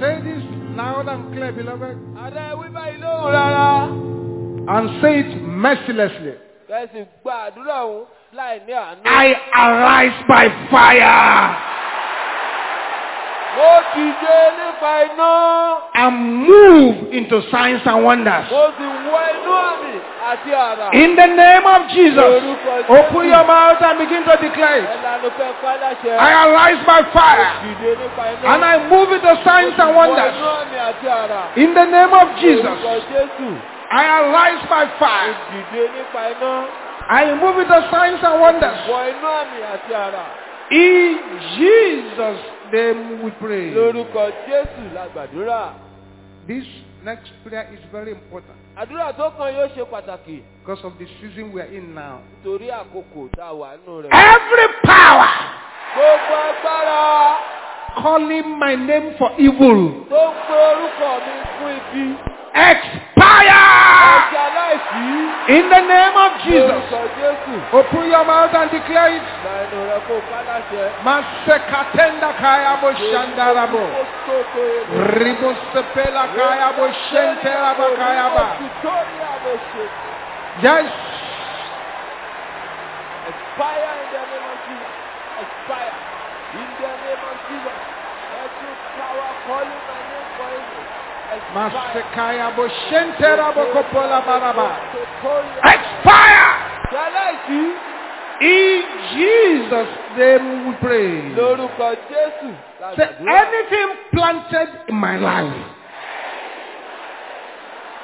Say this loud and clear, beloved, Ààrẹ wíwá ilé òun rárá. and say it mercilessly. Kẹ̀sì gba àdúrà òun láì ní àánú. I arise by fire and move into signs and wonders. Mo sì wọ inú àmì àti àrà. In the name of Jesus, open your mouth and begin to declare it. Ẹlànà fẹ́ pálásẹ̀. I arise by fire Dìde nípa iná. and I move into signs and wonders. inú àmì àti àrà. In the name of Jesus, I arise by fire. Dìde nípa iná. I move into signs and wonders. Wọ inú àmì àti àrà. In Jesus' name we pray. Lórúkọ Jésù la gbàdúrà. This next prayer is very important Àdúrà tó kàn yóò ṣe pàtàkì because of the season we are in now. nítorí àkókò tá a wà nínú rẹ̀. Every power Gbogbo agbára calling my name for evil tó ń pe orúkọ mi fún ibi. Expire in the name of Jesus. Open your mouth and declare it. Gba ẹnu rẹ kó ká láṣẹ. Masekatenda kaya bo shandarabo. Ó tó tó èlò. Ribo sepela kaya bo shenteraba kaya ba. Yes. Expire in the name of Jesus. Expire in the name of Jesus. Every power calling Ṣaláìsí. In Jesus' name we pray. Lórúkọ Jésù. Say Làgbàdúrà. anything planted in my life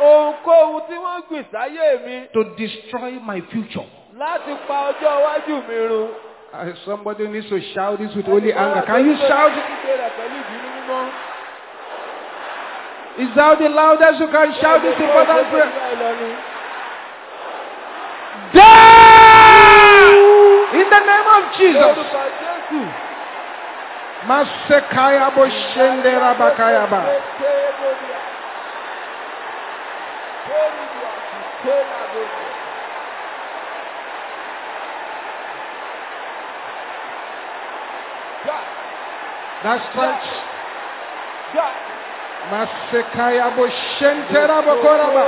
Ohunkóhun tí wọ́n gbìn sáyé mi to destroy my future. láti pa ọjọ́ iwájú mi run. Uh, somebody needs to shout this with holy anger. Can you shout it? Kíkẹ́ rẹ̀ pẹ̀lú ìbínú mímọ́. Is that the loudest you can shout this important prayer? Die! In the name of Jesus. Masekaya bo shendera bakaya ba. That's right. Masekaya bo shentera bakora ba.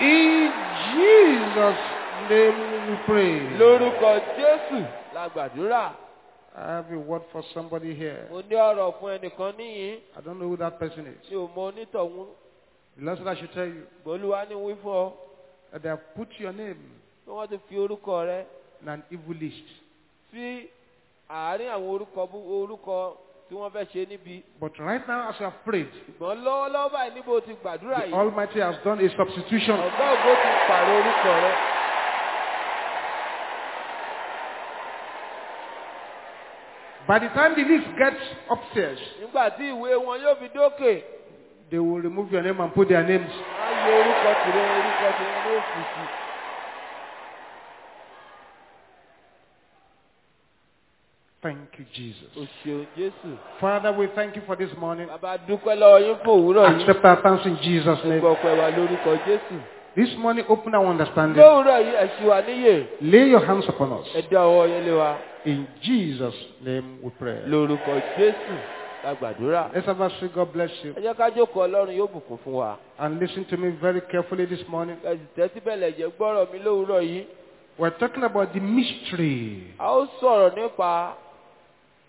In Jesus' name we pray. Lórúkọ Jésù la gbàdúrà. I have a word for somebody here. Mo ní ọ̀rọ̀ fún ẹnìkan níyìn I don't know who that person is. tí ò mọ onítọ̀hún. The Lord said I should tell you Bolúwa ní wí fún ọ that they have put your name pé wọ́n ti fi orúkọ rẹ in an evil list. sí àárín àwọn orúkọ orúkọ tí wọ́n fẹ́ ṣe níbi. But right now, as you have prayed, Ṣùgbọ́n lọ́wọ́lọ́wọ́ báyìí níbo ti gbàdúrà the. Almighty has done a substitution. Ọ̀gá ògo ti pààrọ̀ orúkọ rẹ. By the time the list gets upstairs, Nígbà tí ìwé wọn yóò fi dókè, they will remove your name and put their names. á yọ orúkọ tìrẹ orúkọ tìrẹ ní òfìsì. Thank you, Jesus. O ṣeun Jésù. Father, we thank you for this morning. Bàbá dúpẹ́ lọ́wọ́ yín fún òwúrọ̀ yìí. Accept our thanks in Jesus' Gbogbo name. ọpẹ́ wa lórúkọ Jésù. This morning, open our understanding. Lówùúrọ̀ yìí ẹ̀sìn wa níyè. Lay your hands upon us. Ẹ dá ọwọ́ yín lé wa. In Jesus' name we pray. Lórúkọ Jésù la gbàdúrà. Let's have a say, God bless you. Ẹ jẹ́ ká jókòó Ọlọ́run yóò bùkún fún wa. And listen to me very carefully this morning. Ẹ̀sìn tẹ́tí bẹ̀lẹ̀ jẹ́ gbọ́rọ̀ mi lówùúrọ̀ yìí. We're talking about the mystery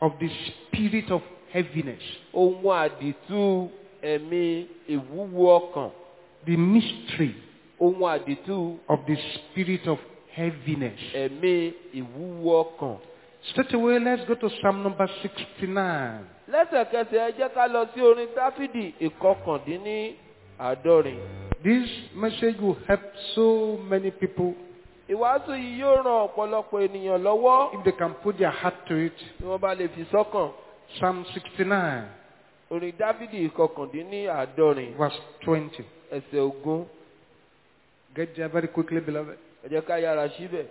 of the spirit of heaviness. ohun àdìtú ẹ̀mí ìwúwo ọkàn. The mystery Ohun àdìtú of the spirit of heaviness. ẹ̀mí ìwúwo ọkàn. Straight away, let's go to Psalm number 69. Lẹ́sẹ̀kẹsẹ̀ ẹ jẹ́ ká lọ sí orin Dáfídì ìkọkàndínní àádọ́rin. This message will help so many people Ìwàásù yìí yóò ran ọ̀pọ̀lọpọ̀ ènìyàn lọ́wọ́ if they can put their heart to it. tí wọ́n bá lè fi sọ́kàn. Psalm 69, Orin Dáfídì ìkọkàndínní àádọ́rin verse 20. ẹsẹ̀ ogún. Get there very quickly, beloved. Ẹ jẹ́ ká yára síbẹ̀.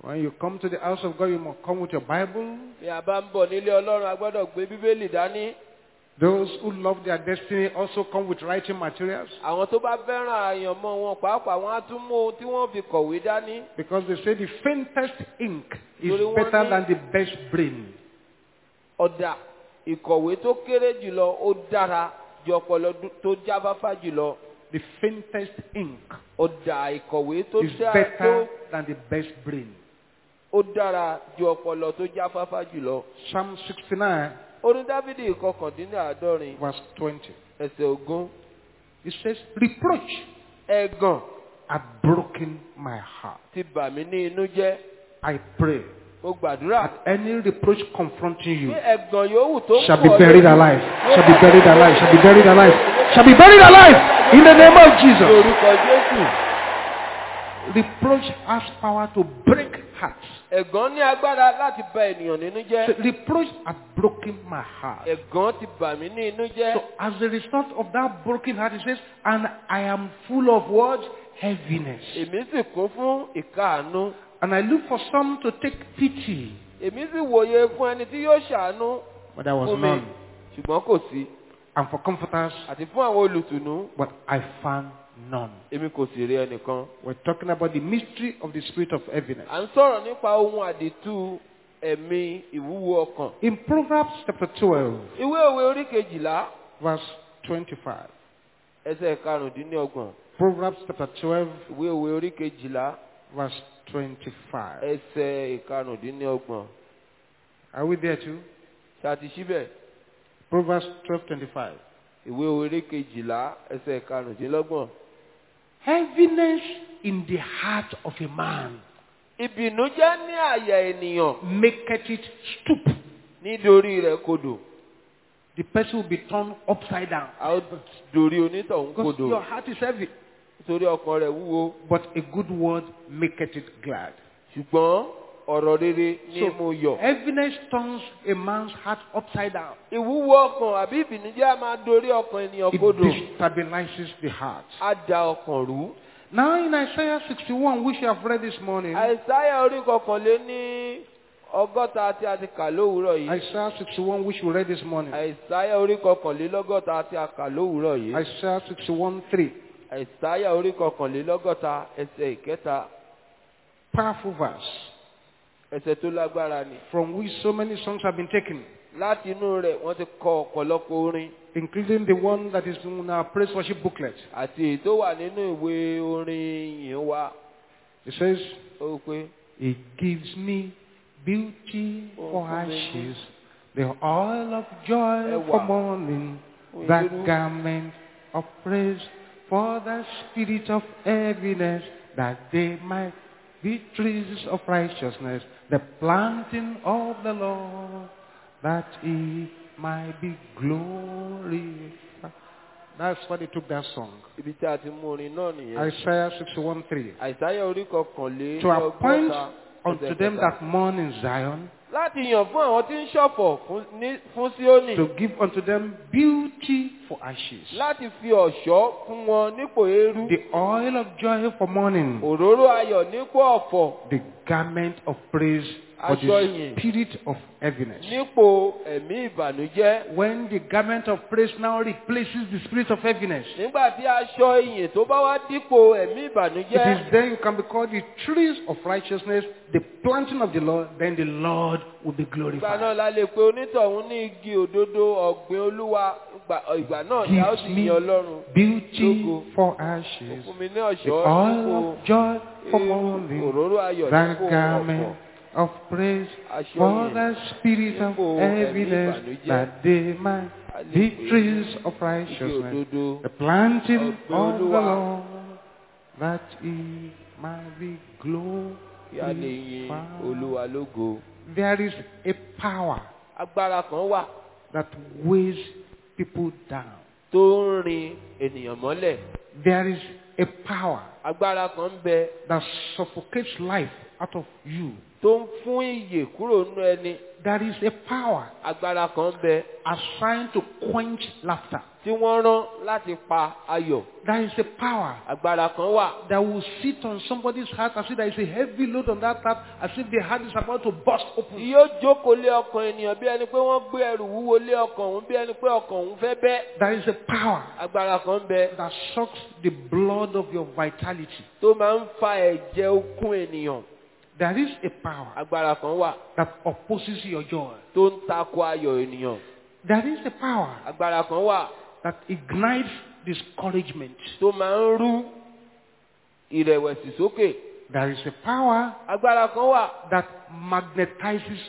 When you come to the house of God, you must come with your Bible. Bí a bá ń bọ̀ nílé Ọlọ́run, a gbọ́dọ̀ gbé Bíbélì dání. Those who love their destiny also come with writing materials Àwọn tó bá fẹ́ràn àyànmọ́ wọn pàápàá wọn á tún mú ohun tí wọ́n fi kọ̀wé dání. because they say the faintest ink is better than the best brain. ọ̀dà ìkọ̀wé tó kéré jùlọ ó dára ju ọpọlọ tó jáfáfá jùlọ The faintest ink ọ̀dà ìkọ̀wé tó is dára tó better than the best brain. ó dára ju ọpọlọ tó jáfáfá jùlọ. Psalm 69, orin dávidi ìkọkàndínláàádọ́rin verse 20. ẹsẹ̀ ogún It says, Reproach ẹ̀gàn had broken my heart. ti bà mí ní inú jẹ́ I pray mo gbàdúrà that any reproach confronting you ẹ̀gàn yòówù tó ń shall be buried alive, shall be buried alive, shall be buried alive, shall be buried alive in the name of Jesus. orúkọ jésù Reproach has power to break hearts. Ẹ̀gàn ní agbára láti bà ènìyàn nínú So jẹ́ reproach had broken my heart. ẹ̀gàn ti bà mí ní inú jẹ́ So as a result of that broken heart, it says, and I am full of what? Heaviness. èmi sì kún fún ìkáàánú And I look for some to take pity, èmi sì wòye fún ẹni tí yóò ṣàánú but there was fún mi none. ṣùgbọ́n kò sí And for comforters, àti fún àwọn olùtùnú but I found none. èmi kò sì rí ẹnìkan. We're talking about the mystery of the spirit of heaviness. à ń sọ̀rọ̀ nípa ohun àdìtú ẹ̀mí ìwúwo ọkàn. In Proverbs chapter 12, ìwé òwe orí kejìlá verse 25. ẹsẹ̀ karùndínlọ́gbọ̀n Proverbs chapter 12, ìwé òwe orí kejìlá verse 25. ẹsẹ̀ karùndínlọ́gbọ̀n Are we there too? síbẹ̀ Proverbs 12, 25. ìwé orí kejìlá ẹsẹ̀ karùndínlọ́gbọ̀n. Heaviness in the heart of a man ìbìnújẹ́ ní àyà ènìyàn maketh it stoop. nítorí rẹ̀ kodò The person will be turned upside down. a ó dorí onítọ̀hún Because kodò your heart is heavy. nítorí ọkàn rẹ̀ wúwo But a good word maketh it glad. ṣùgbọ́n ọ̀rọ̀ rere So, mú yọ̀. heaviness turns a man's heart upside down. ìwúwo ọkàn àbí ìbìnújẹ́ a máa dorí ọkàn ènìyàn It kodò destabilizes the heart. á da ọkàn rú. Now in Isaiah 61, which you have read this morning, àìsáyà orí kọkànlé ní ọgọ́ta tí a ti kà lówùúrọ̀ yìí. Isaiah 61, which we read this morning, àìsáyà orí kọkànlélọ́gọ́ta tí a kà lówùúrọ̀ yìí. Isaiah 61, 3, àìsáyà orí kọkànlélọ́gọ́ta ẹsẹ̀ ìkẹta powerful verse ẹsẹ̀ tó lágbára ni. from which so many songs have been taken, láti inú rẹ̀ wọ́n ti kọ ọ̀pọ̀lọpọ̀ orin including the one that is in our praise worship booklet. àti èyí tó wà nínú ìwé orin yìí. It says, ó pé It gives me beauty for ashes, the oil of joy for mourning, that garment of praise for the spirit of heaviness, that they might be trees of righteousness, the planting of the Lord, that he might be glorified. That's why they took that song. ibi tí a ti mú orin náà nìyẹn. Isaiah 61 3. àìsáyà orí kọkànlélọ́gọ́ta To appoint unto them that mourn in Zion, láti yàn fún àwọn tí ń ṣọ̀fọ̀ fún Síónì. To give unto them beauty for ashes, láti fi ọ̀ṣọ́ fún wọn nípò eérú. The oil of joy for mourning, òróró ayọ̀ nípò ọ̀fọ̀. The garment of praise for the spirit of heaviness. nípò ẹ̀mí ìbànújẹ́ When the garment of praise now replaces the spirit of heaviness, nígbà tí aṣọ ìyìn tó bá wá dípò ẹ̀mí it ìbànújẹ́ is then you can be called the trees of righteousness, the planting of the Lord, then the Lord will be ìgbà náà glorified. la lè pe onítọ̀hún ní igi òdodo ọ̀gbìn olúwa ìgbà náà ni a ó sì me yin ọlọ́run beauty Lógo. for Ó ashes, mi ní the oil of joy for mourning, òróró ayọ̀ garment of praise for the spirit of heaviness, that they might be trees of righteousness, the planting of the. Lord, that he might be kí a lè glorified. There is a power that weighs people down. tó ń rin ènìyàn mọ́lẹ̀ There is a power agbára kan bẹ that suffocates life out of you. Tó ń fún ìyè kúrò nínú ẹni. There is a power agbára kan bẹ. assigned to quench laughter. tí wọ́n rán láti pa ayọ̀. There is a power agbára kan wà. that will sit on somebody's heart as if there is a heavy load on that heart, as if the heart is about to burst open. yóò jókòó lé ọkàn ènìyàn bí ẹni pé wọ́n gbé ẹrù wúwo lé ọkàn òun bí ẹni pé ọkàn òun fẹ́ bẹ́. There is a power agbára kan bẹ. that sucks the blood of your vitality. tó máa ń fa ẹ̀jẹ̀ okun ènìyàn There is a power agbára kan wà that opposes your joy. tó ń takò ayọ̀ ènìyàn There is a power agbára kan wà that ignites discouragement. tó máa ń rú ìrẹ̀wẹ̀sì sókè There is a power agbára kan wà that magnetizes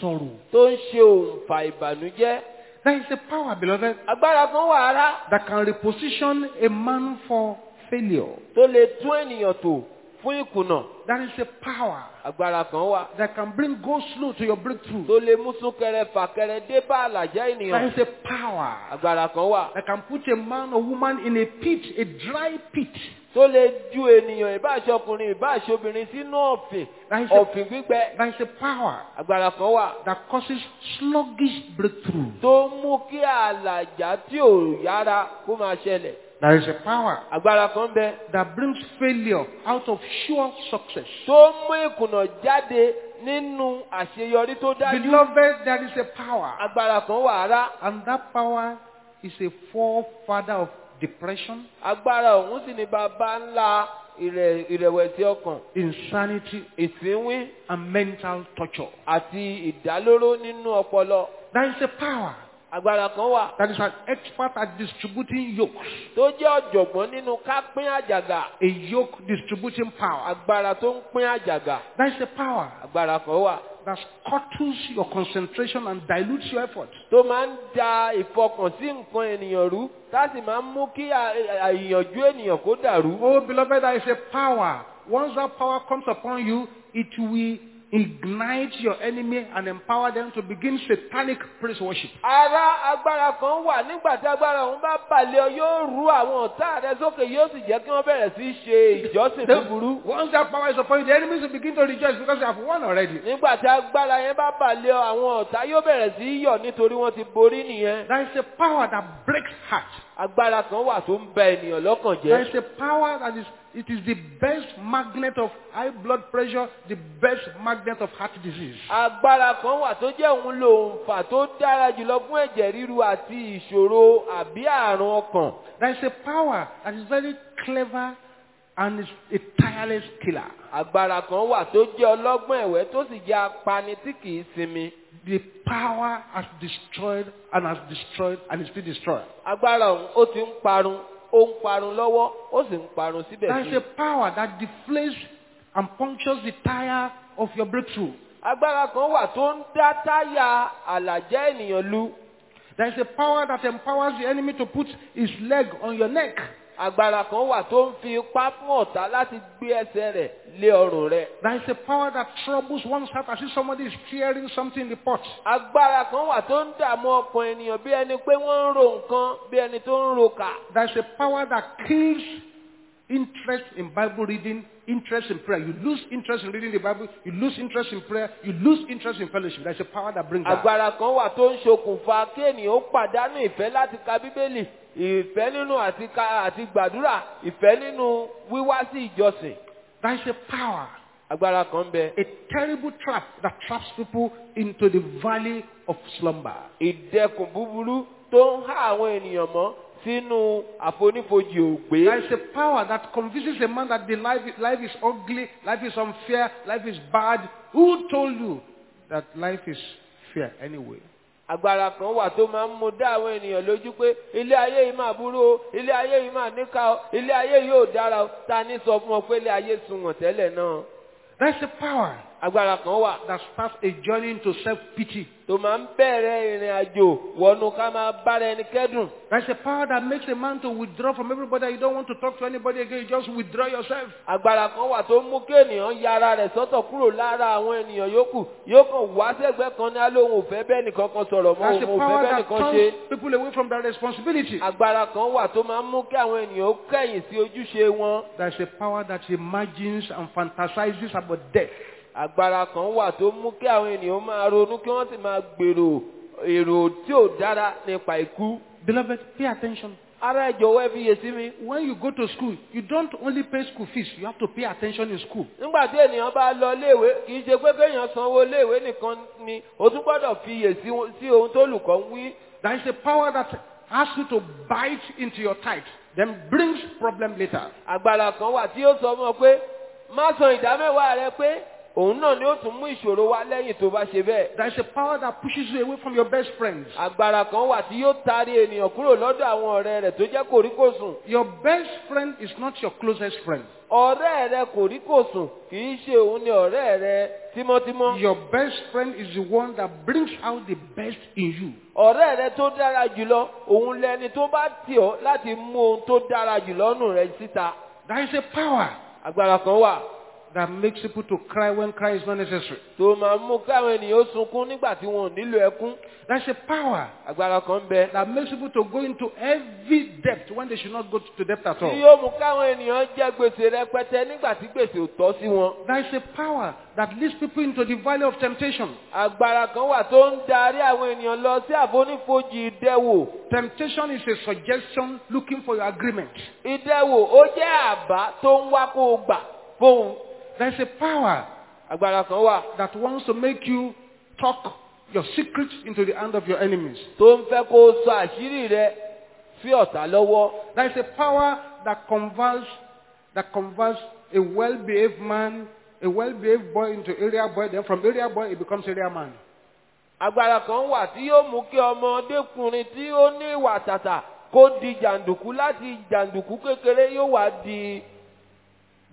sorrow. tó ń ṣe òǹfà ìbànújẹ́ There is a power, beloved, agbára kan wà ara that can reposition a man for failure. tó lè tún ènìyàn tò fún ìkùnà. There is a power agbára kan wà. that can bring go slow to your breakthrough. tó lè mú súnkẹrẹ fàkẹrẹ dé bá àlàjá ènìyàn. Is a power agbára kan wà. that can put a man or woman in a pit, a dry pit. tó lè ju ènìyàn ìbáṣe ọkùnrin ìbáṣe obìnrin sínú ọ̀fìn ọ̀fìn gbígbẹ. there is a power agbára kan wà. that causes sluggish breakthrough. tó mú kí àlàjá tí ò yára kó máa ṣẹlẹ̀ There is a power agbára kan bẹ. that brings failure out of sure success. tó mú ìkùnà jáde nínú àṣeyọrí tó dájú. Beloved, there is a power. agbára kan wà ara And that power is a forefather of depression, agbára ọ̀hún sì ni bàbá ńlá ìrẹ̀- ìrẹ̀wẹ̀sì ọkàn. Insanity, ìsínwín and mental torture. àti ìdálóró nínú ọpọlọ. There is a power agbára kan wà that is an expert at distributing yokes, tó jẹ́ ọ̀jọ̀gbọ́n nínú ká pín àjàgà a yoke distributing power. agbára tó ń pín àjàgà There is a power agbára kan wà that scuttles your concentration and dilutes your effort. tó máa ń da ìfọkànsí nǹkan ènìyàn rú tá sì máa ń mú kí à- à- ìyànjú ènìyàn kó dàrú. Oh, beloved, there is a power. Once that power comes upon you, it will ignite your enemy and empower them to begin satanic praise worship. ara agbára kan wà nígbà tí agbára òun bá balẹ̀ ọ yóò rú àwọn ọ̀tá rẹ sókè yóò sì jẹ́ kí wọ́n bẹ̀rẹ̀ sí ṣe ìjọsìn búburú. Once that power is upon you, the enemies will begin to rejoice because they have won already. nígbà tí agbára yẹn bá balẹ̀ ọ àwọn ọ̀tá yóò bẹ̀rẹ̀ sí yọ̀ nítorí wọ́n ti borí nìyẹn. There is a power that breaks heart. agbára kan wà tó ń ènìyàn lọ́kàn jẹ́. is a power that is, it is the best magnet of high blood pressure, the best magnet of heart disease. agbára kan wà tó jẹ́ òun lò ń fà tó dára jùlọ fún ẹ̀jẹ̀ ríru àti ìṣòro àbí àrùn ọkàn. There is a power that is very clever and is a tireless killer. agbára kan wà tó jẹ́ ọlọ́gbọ́n ẹ̀wẹ́ tó sì jẹ́ apani tí kìí sinmi. The power has destroyed and has destroyed and is still destroyed. agbára òun ó ti ń parun ó ń parun lọ́wọ́ ó sì ń parun síbẹ̀ There is a power that deflates and punctures the tire of your breakthrough. agbára kan wà tó ń dá táyà àlàjá ènìyàn lu. There is a power that empowers the enemy to put his leg on your neck. Agbára kan wà tó ń fi ipá fún ọ̀tá láti gbé ẹsẹ̀ rẹ̀ lé ọrùn rẹ̀. There is a power that troubles one's heart as if somebody is tearing something in the pot. agbára kan wà tó ń dààmú ọkàn ènìyàn bí ẹni pé wọ́n ń ro nǹkan bí ẹni tó ń ro kà. There is a power that kills interest in Bible reading, interest in prayer. You lose interest in reading the Bible, you lose interest in prayer, you lose interest in fellowship. There is a power that brings that. agbára kan wà tó ń ṣokùnfà kí ènìyàn pàdánù ìfẹ́ láti ka bíbélì ìfẹ́ nínú àti àti gbàdúrà ìfẹ́ nínú wíwá sí ìjọsìn. A power, agbára kan bẹ. a terrible trap that traps people into the valley of slumber. ìdẹkùn búburú tó ń há àwọn ènìyàn mọ́ sínú àfonífojì ògbé. is a power that convinces a man that the life, life is ugly, life is unfair, life is bad. Who told you that life is fair anyway? agbára kan wà tó máa ń mú dá àwọn ènìyàn lójú pé ilé ayé yìí máa burú o ilé ayé yìí máa níkà o ilé ayé yìí ò dára o ta ní sọ fún ọ pé ilé ayé sunwọ̀n tẹ́lẹ̀ náà. There is a power agbára kan wà that starts a journey into self-pity. tó máa ń bẹ̀rẹ̀ ìrìn àjò wọnú ká máa bára ẹni kẹ́dùn. There is a power that makes a man to withdraw from everybody. You don't want to talk to anybody again. You just withdraw yourself. agbára kan wà tó mú kí ènìyàn ya ara rẹ̀ sọ́tọ̀ kúrò lára àwọn ènìyàn yòókù yóò kàn wá sẹ́gbẹ́ kan ní alóhùn òfẹ́ bẹ́ẹ̀ nìkan kan sọ̀rọ̀ mọ́ a òun òfẹ́ power bẹ́ẹ̀ that nìkan ṣe. turns people away from their responsibility. agbára kan wà tó máa ń mú kí àwọn ènìyàn kẹ̀yìn sí ojúṣe wọn. There's a power that imagines and fantasizes about death. Agbára kan wà tó mú kí àwọn ènìyàn máa ronú kí wọ́n sì máa gbèrò èrò tí ò dára nípa ikú. Beloved, pay attention. ara ìjọwọ́ ẹ fi yè sí mi. When you go to school, you don't only pay school fees. You have to pay attention in school. nígbà tí ènìyàn bá lọ léèwé kì í ṣe pé kéèyàn sanwó léèwé nìkan ni o tún gbọ́dọ̀ fi yè sí ohun tó olùkọ́ ń wí. There is a power that asks you to bite into your tithe, then brings problem later. agbára kan wà tí ó sọ fún ọ pé má san ìdámẹ́wàá rẹ pé òun náà ni ó tún mú ìṣòro wá lẹ́yìn tó bá ṣe bẹ́ẹ̀. There is a power that pushes you away from your best friends. agbára kan wà tí yóò taari ènìyàn kúrò lọ́dọ̀ àwọn ọ̀rẹ́ rẹ̀ tó jẹ́ kòríkòsùn. Your best friend is not your closest friend. ọ̀rẹ́ rẹ kòríkòsùn kì í ṣe òun ni ọ̀rẹ́ rẹ tímọ́tímọ́. Your best friend is the one that brings out the best in you. ọ̀rẹ́ rẹ tó dára jùlọ òun lẹni tó bá tì ọ́ láti mú ohun tó dára jùlọ nù rẹ síta. There is a power agbára kan wà that makes people to cry when cry is not necessary. tó máa mú káwọn ènìyàn ó sunkún nígbà tí wọn ò nílò ẹkún. Is a power agbára kan bẹ that makes people to go into heavy debt when they should not go to debt at tí all. yóò mú káwọn ènìyàn jẹ gbèsè rẹpẹtẹ nígbà tí gbèsè ò tọ́ sí wọn. Is a power that leads people into the valley of temptation. agbára kan wà tó ń darí àwọn ènìyàn lọ sí àfonífojì ìdẹwò. Temptation is a suggestion looking for your agreement. ìdẹwò ó jẹ́ àbá tó ń wá kó o gbà fóun. There is a power agbára kan wà that wants to make you talk your secrets into the hand of your enemies. tó ń fẹ́ kó o sọ àṣírí rẹ sí ọ̀tá lọ́wọ́. There is a power that converts that converts a well-behaved man, a well-behaved boy into area boy. Then from area boy, he becomes area man. agbára kan wà tí yóò mú kí ọmọdékùnrin tí ó ní ìwà tàtà kó di jàǹdùkú láti jàǹdùkú kékeré yóò wá di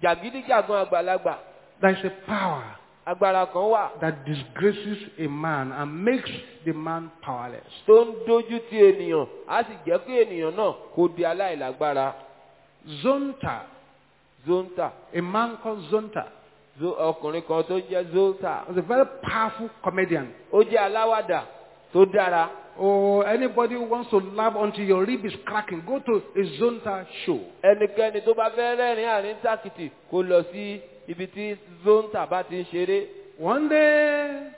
jàgídíjàgan àgbàlagbà. There is a power agbára kan wà that disgraces a man and makes the man powerless. tó ń dojú ti ènìyàn á sì jẹ́ kí ènìyàn náà kó di aláìlágbára. Zonta, zonta a man called Zonta, zo- ọkùnrin kan tó jẹ́ zonta was a very powerful comedian. ó jẹ́ aláwàdà tó dára. Or anybody who wants to laugh until your rib is cracking, go to a Zonta show. ẹnikẹ́ni tó bá fẹ́ rẹ́rìn àárín tàkìtì kó lọ sí ibi tí zonta bá ti ń ṣeré. One day,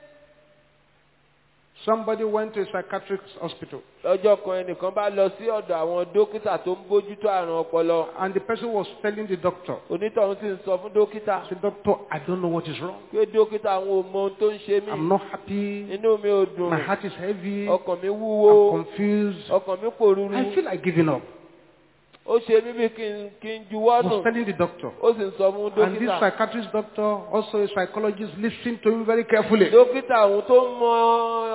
somebody went to a psychiatric hospital lọ́jọ́ kan ẹnìkan bá lọ sí ọ̀dọ̀ àwọn dókítà tó ń bójútó àrùn ọpọlọ. and the person was telling the doctor, onítọ̀hún sì ń sọ fún dókítà I Doctor, I don't know what is wrong. pé dókítà àwọn ò mọ ohun tó ń ṣe I'm not happy. inú mi ò dùn My heart is heavy. ọkàn mi I'm confused. ọkàn mi. I feel like giving up. Ó ṣe mí bí kí n kí n juwọ́ nù was telling the doctor. ó sì ń sọ fún And this dókítà. psychiatrist doctor, also a psychologist, listened to him very carefully. dókítà òun tó mọ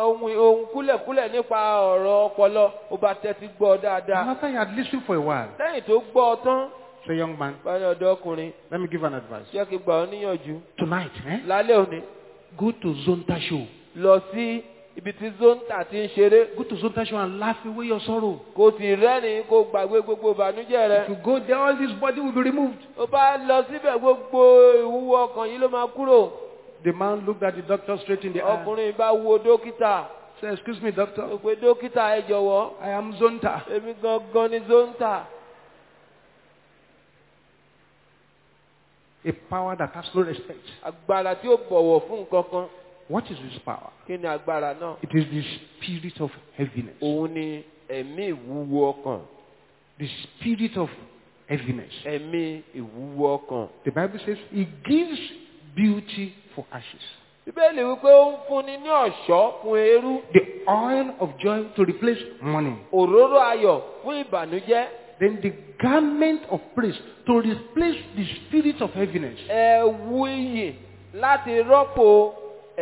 ohun ohun kúlẹ̀kúlẹ̀ nípa ọ̀rọ̀ ọpọlọ ó bá tẹ́tí gbọ́ And dáadáa. after he had listened for a while, lẹ́yìn tó gbọ́ ọ tán say, young man, báyọ̀ ọ̀dọ́ ọkùnrin let me give an advice. jẹ́ kí n gbà ọ́ níyànjú. Tonight, eh, lálẹ́ òní go to Zonta show. lọ sí ibi tí zonta ti ń ṣeré Go to Zonta show and laugh away your sorrow. kó sì rẹ́rìn kó gbàgbé gbogbo ìbànújẹ́ rẹ. If you go there, all this body will be removed. ó bá lọ síbẹ̀ gbogbo ìwúwo ọkàn yìí ló máa kúrò. The man looked at the doctor straight in the eye. ọkùnrin bá wo dókítà Said, excuse me, doctor. ó pe dókítà ẹ jọ̀wọ́ I am Zonta. èmi gangan ni zonta. A power that has no respect. agbára tí ó bọ̀wọ̀ fún nǹkan kan What is this power? kí ni agbára náà. It is the spirit of heaviness. òun ni ẹ̀mí ìwúwo ọkàn The spirit of heaviness. ẹ̀mí ìwúwo ọkàn. The Bible says he gives beauty for ashes. bíbélì wípé ó ń fúnni ní ọ̀ṣọ́ fún eérú The oil of joy to replace mourning. òróró ayọ̀ fún ìbànújẹ́ Then the garment of praise to replace the spirit of heaviness. ẹ̀wù iyì láti rọ́pò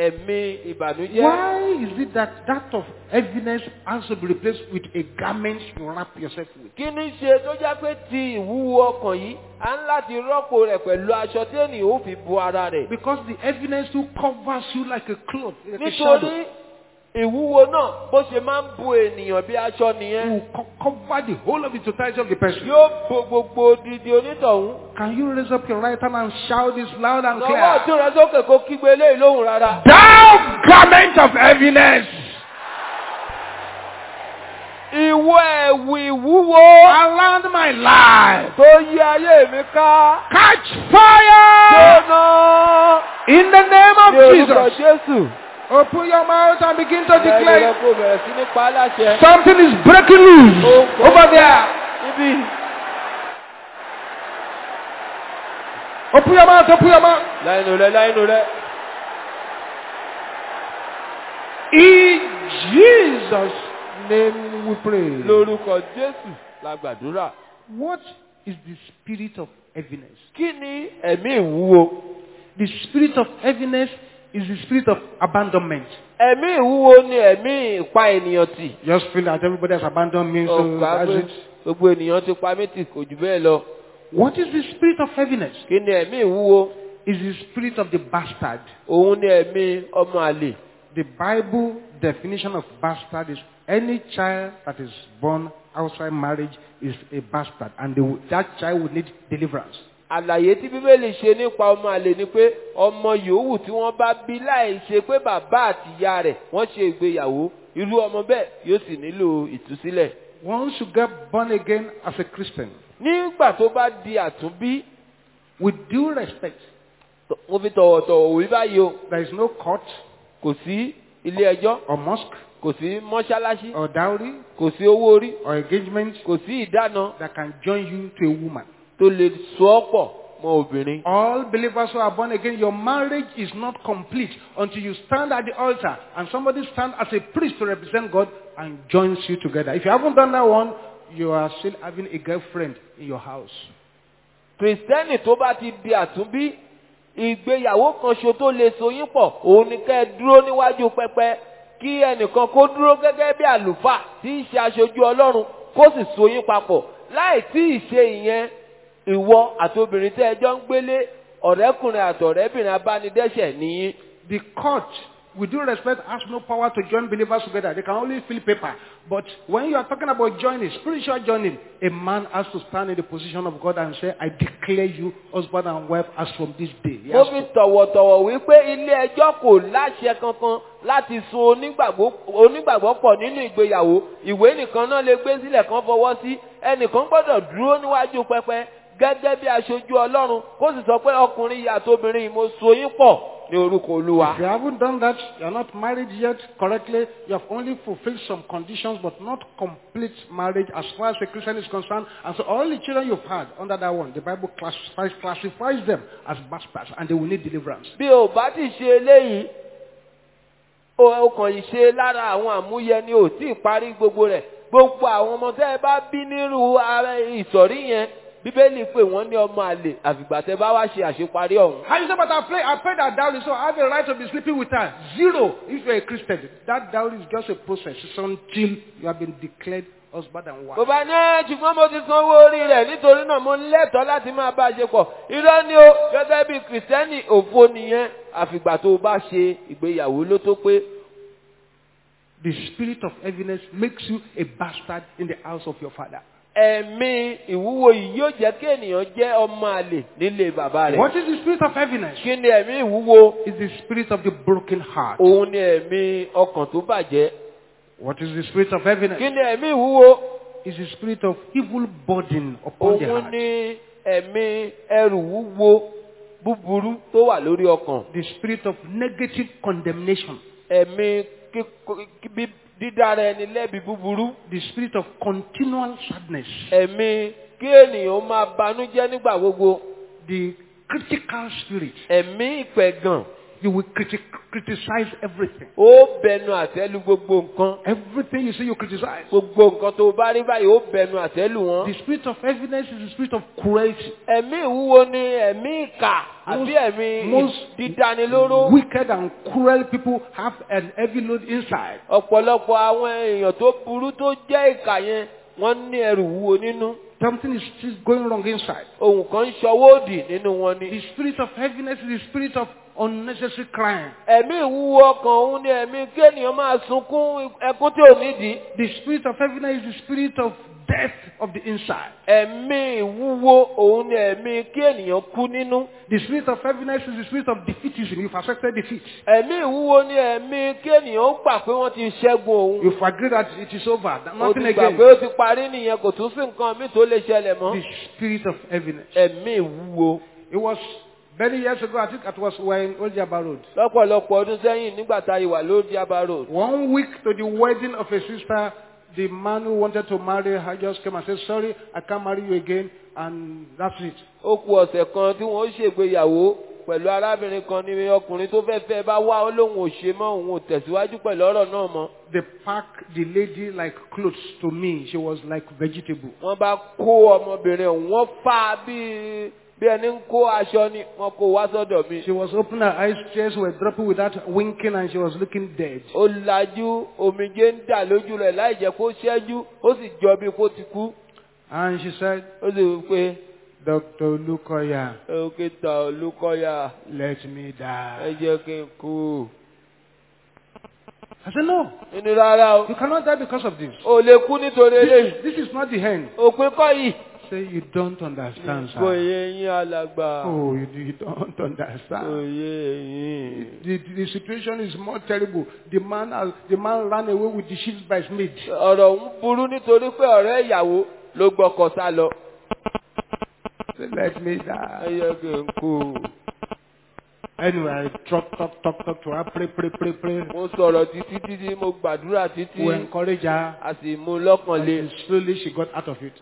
ẹ̀mí ìbànújẹ́. Why is it that that of heaviness has to be replaced with a garment you wrap yourself with? kí ni ṣe tó jẹ́ pé ti ìwúwo ọkàn yìí à ń láti rọ́pò rẹ̀ pẹ̀lú aṣọ tí ènìyàn ó fi bo ara rẹ̀. Because the heaviness too covers you like a cloth, like a nítorí ìwúwo náà bó ṣe máa ń bo ènìyàn bí aṣọ nìyẹn co- cover the whole of the totality of the person. yóò bo gbogbo odidi onítọ̀hún. Can you raise up your right hand and shout this loud and lọ́wọ́ clear? ọ̀tún rẹ sókè kó kígbe eléyìí lóhùn rárá. Thou garment of heaviness, ìwọ ẹ̀wù ìwúwo around my life, tó yí ayé mi ká. catch fire jóná in the name of ní orúkọ Jesus. jésù. Open your mouth and begin to declare. kò bẹ̀rẹ̀ sí ní pa á láṣẹ. Something is breaking loose over there. Open your mouth, open your mouth. láìnú rẹ láìnú rẹ. In Jesus' name we pray. lórúkọ jésù la gbàdúrà. What is the spirit of heaviness? kí ni ẹ̀mí ìwúwo? The spirit of heaviness is the spirit of abandonment. ẹ̀mí ìwúwo ni ẹ̀mí ìpa ènìyàn tì. Just feel that everybody has abandoned me, so oh, ọ̀gá that's it. gbogbo ènìyàn ti pa mí tì kò jù bẹ́ẹ̀ lọ. What is the spirit of heaviness? kí ni ẹ̀mí ìwúwo? Is the spirit of the bastard. òun ni ẹ̀mí ọmọ àlè. The Bible definition of bastard is any child that is born outside marriage is a bastard, and they that child will need deliverance. Àlàyé tí bíbélì ṣe nípa ọmọ àlè ni pé ọmọ yòówù tí wọ́n bá bí láì ṣe pé bàbá àti ìyá rẹ̀ wọ́n ṣe ìgbéyàwó irú ọmọ bẹ́ẹ̀ yóò sì nílò ìtúsílẹ̀. Once you get born again as a Christian, nígbà tó bá di àtúnbí with due respect, mo fi tọ̀wọ̀tọ̀wọ̀ wí báyìí o there is no court kò sí ilé ẹjọ́ or mosque kò sí mọ́ṣáláṣí or dowry kò sí owó orí or engagement kò sí ìdáná that can join you to a woman. Tó lè so pọ̀ mọ́ obìnrin. All believers who are born again, your marriage is not complete until you stand at the altar and somebody stands as a priest to represent God and joins you together. If you haven't done that one, you are still having a girlfriend in your house. kìrìsìtẹ́nì tó bá ti di àtúnbí ìgbéyàwó kan ṣo tó lè so yín pọ̀ òun ni kẹ́ ẹ dúró níwájú pẹpẹ kí ẹnìkan kó dúró gẹ́gẹ́ bí àlùfáà tí í ṣe aṣojú ọlọ́run kó sì so yín papọ̀ láì tí ì ṣe ìyẹn ìwọ àti obìnrin tẹ́ ẹjọ́ ń gbélé ọ̀rẹ́kùnrin àti ọ̀rẹ́bìnrin abánidẹ́ṣẹ̀ nìyí. The court, with due respect, has no power to join believers together. They can only fill paper. But when you are talking about joining, spiritual joining, a man has to stand in the position of God and say, I declare you husband and wife as from this day. Has fi tọ̀wọ̀tọ̀wọ̀ wípé ilé ẹjọ́ kò láṣẹ kankan láti so onígbàgbọ́ pọ̀ nínú ìgbéyàwó ìwé nìkan náà lè gbé sílẹ̀ kan fọwọ́ sí ẹnìkan gbọ́dọ̀ dúró níwájú pẹpẹ gẹ́gẹ́ bí aṣojú ọlọ́run kó sì sọ pé ọkùnrin yìí àti obìnrin yìí mo so yín pọ̀ ní orúkọ olúwa. If you haven't done that, you are not married yet correctly. You have only fulfilled some conditions, but not complete marriage as far as a Christian is concerned. And so all the children you've had under that one, the Bible classifies, classifies them as bastards, and they will need deliverance. bí o bá ti ṣe eléyìí o o yìí ṣe lára àwọn àmúyẹ ni ò tí ì parí gbogbo rẹ̀ gbogbo àwọn ọmọ tẹ́ ẹ bá bí nírú ara ìsọ̀rí yẹn bíbélì pé wọ́n ní ọmọ àlè àfìgbà tẹ́ bá wá ṣe àṣeparí. And you say, but I pay, I paid that dowry, so I have a right to be sleeping with her. Zero, if you're a Christian. That dowry is just a process. It's until you have been declared husband and wife. kò bá ní eh, ṣùgbọ́n mo ti sanwó orí rẹ̀ nítorí náà mo lẹ́tọ̀ọ́ láti máa bá a ṣe pọ̀ irọ́ ni o gẹ́gẹ́ bí kìrìsìtẹ́nì òfo nìyẹn àfìgbà tó o bá ṣe ìgbéyàwó ló tó pé The spirit of heaviness makes you a bastard in the house of your father. Ẹ̀mí ìwúwo yìí yóò jẹ́ kí ènìyàn jẹ́ ọmọ àlè nílé bàbá rẹ̀. What is the spirit of heaviness? kí ni ẹ̀mí ìwúwo? It's the spirit of the broken heart. òun ni ẹ̀mí ọkàn tó bàjẹ́. What is the spirit of heaviness? kí ni ẹ̀mí ìwúwo? It's the spirit of evil burden upon the òun heart. ni ẹ̀mí ẹrù wúwo búburú tó wà lórí ọkàn. The spirit of negative condemnation. ẹ̀mí dídára ẹni lẹ́bi búburú. The spirit of continual sadness. ẹ̀mí kí ènìyàn máa banújẹ́ nígbà gbogbo. The critical spirit. ẹ̀mí ìpẹ̀gàn. You will criti- criticize everything. ó bẹnu àtẹ́lu gbogbo nǹkan. Everything you see, you criticize. gbogbo nǹkan tó bá rí báyìí ó bẹnu àtẹ́lu wọn. The spirit of heaviness is the spirit of cruelty. ẹ̀mí ìwúwo ni ẹ̀mí ìkà àbí ẹ̀mí most dídánilóró. wicked and cruel people have an heavy load inside. ọ̀pọ̀lọpọ̀ àwọn èèyàn tó burú tó jẹ́ ìkà yẹn wọ́n ní ẹrù wúwo nínú. Something is still going wrong inside. ohun kan ń ṣọwọ́ òdì nínú wọn ni. The spirit of heaviness is the spirit of unnecessary crying. ẹ̀mí ìwúwo ọkàn òun ni ẹ̀mí kí ènìyàn máa sunkún ẹkún tí ò nídìí. The spirit of heaviness is the spirit of death of the inside. ẹ̀mí ìwúwo òun ni ẹ̀mí kí ènìyàn kú nínú. The spirit of heaviness is the spirit of defeatism. You've accepted defeat. ẹ̀mí ìwúwo ni ẹ̀mí kí ènìyàn gbà pé wọ́n ti ṣẹ́gun òun. You've agreed that it is over. that Nothing ti gbà again. pé ó ti parí nìyẹn kò tún sí nǹkan míì tó lè ṣẹlẹ̀ mọ́. The spirit of heaviness. ẹ̀mí ìwúwo. It was many years ago, I think it was when Old Road. lọ́pọ̀lọpọ̀ ọdún sẹ́yìn nígbà tá a wà lórí road. One week to the wedding of a sister, the man who wanted to marry her just came and said, sorry, I can't marry you again, and that's it. ó ku ọ̀sẹ̀ kan tí wọ́n ṣègbéyàwó pẹ̀lú arábìnrin kan ní ọkùnrin tó fẹ́ fẹ́ bá wá ó lóun ò ṣe mọ́ òun ò tẹ̀síwájú pẹ̀lú ọ̀rọ̀ náà mọ́. They packed the lady like clothes to me. She was like vegetable. wọ́n bá kó ọmọbìnrin ọ̀hún wọ́n fà á bíi bí ẹni ń kó aṣọ ni wọ́n kó wá sọ́dọ̀ mi. She was opening her eyes, tears were dropping without winking, and she was looking dead. ó lajú omijé ń dà lójú rẹ̀ láì jẹ́ kó ṣẹ́jú ó sì jọ bí kó ti kú. And she said, ó sì wí pé Dr. Lukoya, dókítà olùkọ́yà let me ẹ die. jẹ́ kí n kú. I said, No, rárá o you cannot die because of this. ò lè kú nítorí eléyìí. This, this is not the end. òpin kọ́ yìí. Say, You don't understand, kò sir. yé yín alàgbà. Oh, you, you don't kò understand. yé yín. The, the situation is more terrible. The man, has, the man ran away with the sheep's bridesmaid. ọ̀rọ̀ ń burú nítorí pé ọ̀rẹ́ ìyàwó ló gbọ́kọ̀ sá lọ. Say, Let me die. kú. Anyway, I talk, talk, talk, talk to her, pray, pray, pray, pray. mo sọ̀rọ̀ títí títí mo gbàdúrà títí We encourage her. a sì mú lọ́kàn lé And slowly she got out of it.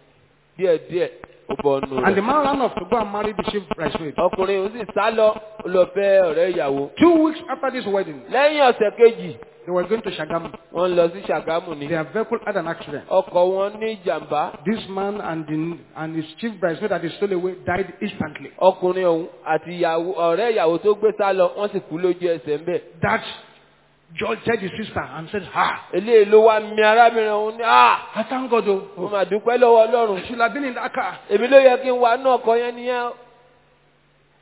Díẹ̀díẹ̀ ó bọ̀ nù And the man ran off to go and marry the chief bridesmaid. ọkùnrin òun sì sá lọ ó lọ fẹ́ ọ̀rẹ́ ìyàwó. Two weeks after this wedding, lẹ́yìn ọ̀sẹ̀ kejì they were going to Shagamu. wọ́n lọ sí ṣàgámù ní. Their vehicle had an accident. ọkọ̀ wọn ní ìjàmbá. This man and, the, and his chief bridesmaid that he stole away died instantly. ọkùnrin ọ̀hún àti ọ̀rẹ́ ìyàwó tó gbé sá lọ wọ́n sì kú lójú ẹsẹ̀ ńbẹ̀. That jolted his sister and said, Ha! eléyìí ló wá mi arábìnrin ọ̀hún ní à I thank God, mo oh, mà dúpẹ́ lọ́wọ́ ọlọ́run. I should have been in that car. èmi ló yẹ kí n wà náà ọkọ̀ yẹn nìyẹn.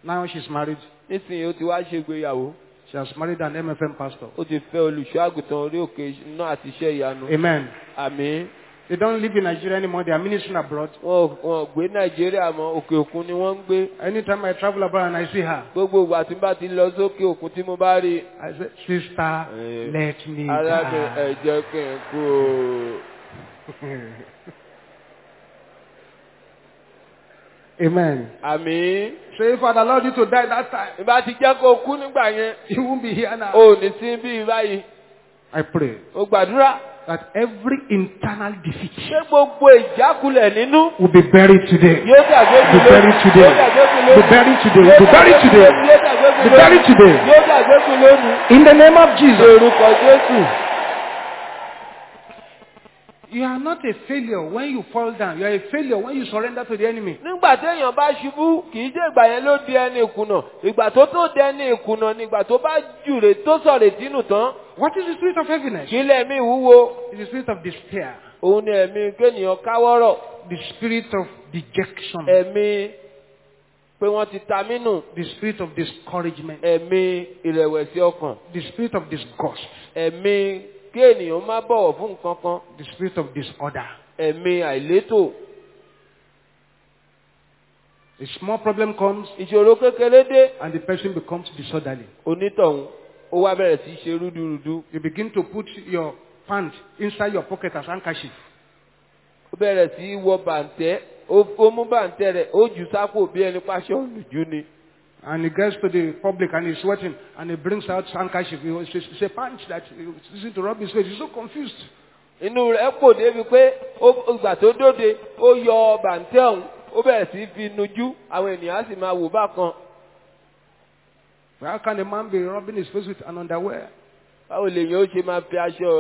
Now she's married. nísìnyí ó ti wá ṣègbéyàwó. She has married an MFM pastor. ó ti fẹ́ olùṣọ́ àgùntàn orí òkè náà àti iṣẹ́ ìyanu. Amen. àmín. They don't live in Nigeria anymore. They are ministering abroad. wọn ò- wọn ò gbé nàìjíríà mọ́ òkè òkun ni wọ́n ń gbé. Anytime I travel abroad and I see her, gbogbo ìgbà tí n bá ti lọ sókè òkun tí mo bá rí i. Say, Sister, Eh, let me ẹ die. jẹ́ kí n kú o. Amen. àmín. So if I'd allowed you to die that time, ìbá ti jẹ́ kó o kú nígbà yẹn. you won't be here now. o ò ní sí bí báyìí. I pray o gbàdúrà. That every internal defeat ṣé gbogbo ìjákulẹ̀ nínú. will be buried today. yóò dàgbé Be kú lónìí. buried today. yóò dàgbé kú Be buried today. Be buried today. yóò dàgbé kú Be buried today. yóò dàgbé lónìí. In the name of Jesus. orúkọ jésù. You are not a failure when you fall down. You are a failure when you surrender to the enemy. nígbà téèyàn bá ṣubú kì í ṣe ìgbà yẹn ló di ẹni ìkùnà ìgbà tó tó di ẹni ìkùnà ni ìgbà tó bá jùrè tó sọ̀rọ̀ ìtínú tán What is the spirit of heaviness? kí lẹ́mí wúwo It's the spirit of despair. òun ni ẹ̀mí kéèyàn káwọ́rọ̀ The spirit of dejection. ẹ̀mí pé wọ́n ti ta mí nù The spirit of discouragement. ẹ̀mí ìrẹ̀wẹ̀sì ọkàn The spirit of disgust. ẹ̀mí kí ènìyàn má bọ̀wọ̀ fún nǹkan kan The spirit of disorder. ẹ̀mí àìlétò A small problem comes ìṣòro kékeré dé and the person becomes disorderly. onítọ̀hún ó wá bẹ̀rẹ̀ sí í ṣe rúdurùdu You begin to put your pants inside your pocket as handkerchief. ó bẹ̀rẹ̀ sí í wọ bàǹtẹ́ ó mú bàǹtẹ́ rẹ̀ ó jù sápò bí ẹni pàṣẹ olùjú ni. And he gets to the public and he's sweating and he brings out handkerchief. He says, it's a punch that he's using to rub his face. He's so confused. inú rẹ̀ pò débi pé ìgbà tó dóde ó yọ bàǹtẹ́ ọ̀hún ó bẹ̀rẹ̀ sí fi nujú àwọn ènìyàn á sì máa wò bákan. How can a man be rubbing his face with an underwear? báwo lèèyàn ó ṣe máa fi aṣọ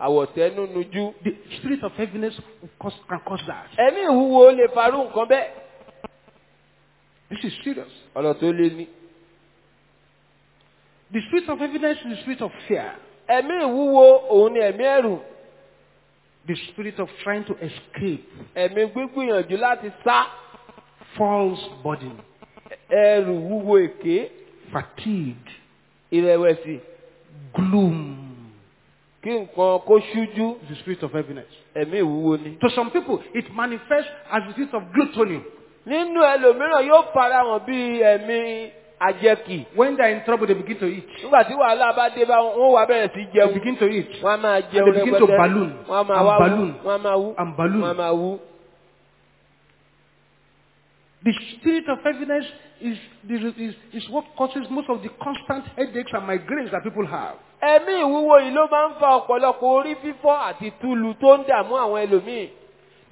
àwọ̀tẹ́nu nujú. The spirit of heaviness can cause that. ẹ̀mí ìwúwo lè farú nǹkan bẹ́ẹ̀. This is serious. ọ̀rọ̀ tó lé ní. The spirit of heaviness is the spirit of fear. ẹ̀mí ìwúwo òun ni ẹ̀mí ẹ̀rù. The spirit of trying to escape ẹ̀mí gbígbìyànjú láti sá. false burden, ẹ̀rù wúwo èké fatigue, ìrẹ̀wẹ̀sì gloom. kí nǹkan kó ṣújú the spirit of heaviness. ẹ̀mí ìwúwo ni. To some people, it manifests as the spirit of gluttony. Nínú ẹlòmíràn yóò fara hàn bí ẹ̀mí àjẹkì. When they are in trouble, they begin to eat. nígbà tí wàhálà bá dé bá wọn wá bẹ̀rẹ̀ sí They jẹun. begin to eat. wọ́n á máa And jẹun they begin to balloon wọ́n á máa wá wú balloon wọ́n á máa wú and wọ́n á balloon. máa wú. The spirit of heaviness is, is, is what causes most of the constant headaches and migraines that people have. ẹ̀mí ìwúwo yìí ló máa ń fa ọ̀pọ̀lọpọ̀ orí fífọ́ àti túlu tó ń dààmú àwọn ẹlòmíì.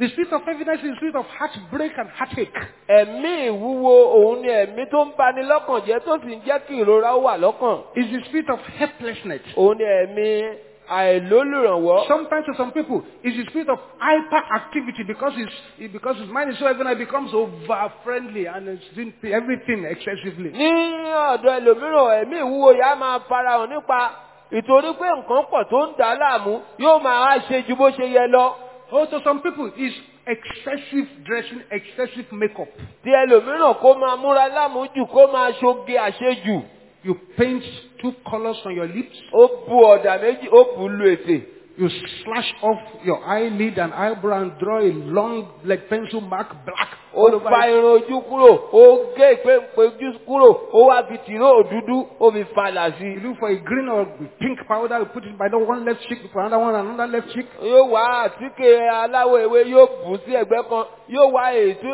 The spirit of heaviness is the spirit of heartbreak and heartache. ẹ̀mí ìwúwo òun ni ẹ̀mí tó ń bani lọ́kàn jẹ́ tó sì ń jẹ́ kí ìrora wà lọ́kàn. It's the spirit of helplessness. òun ni ẹ̀mí àìlólùrànwọ́. Sometimes to some people, it's the spirit of hyperactivity because his, because his mind is so heavy and it becomes over friendly and it's doing everything excessively. ní ọ̀dọ̀ ẹlòmíràn ẹ̀mí ìwúwo yà máa farahàn nípa ìtorí pé nǹkan pọ̀ tó ń dà á láàmú yóò máa ṣe ju bó ṣe yẹ lọ. Oh, to some people, it's excessive dressing, excessive makeup. tí ẹlòmíràn kó máa múra lámújù kó máa ṣoge àṣejù. You paint two colors on your lips. ó bu ọ̀dà méjì ó bù lu ètè. You slash off your eyelid and eyebrow and draw a long like pencil mark black ó fa irun ojú kúrò ó gé ìpéǹpé ojú kúrò ó wá fi tìró dúdú ó fi falà sí You look for a green or pink powder, you put it by the one left cheek, for another one, another left cheek. yóò wá àtíkè aláwọ̀ ewé yóò bù sí ẹ̀gbẹ́ kan yóò wá ètò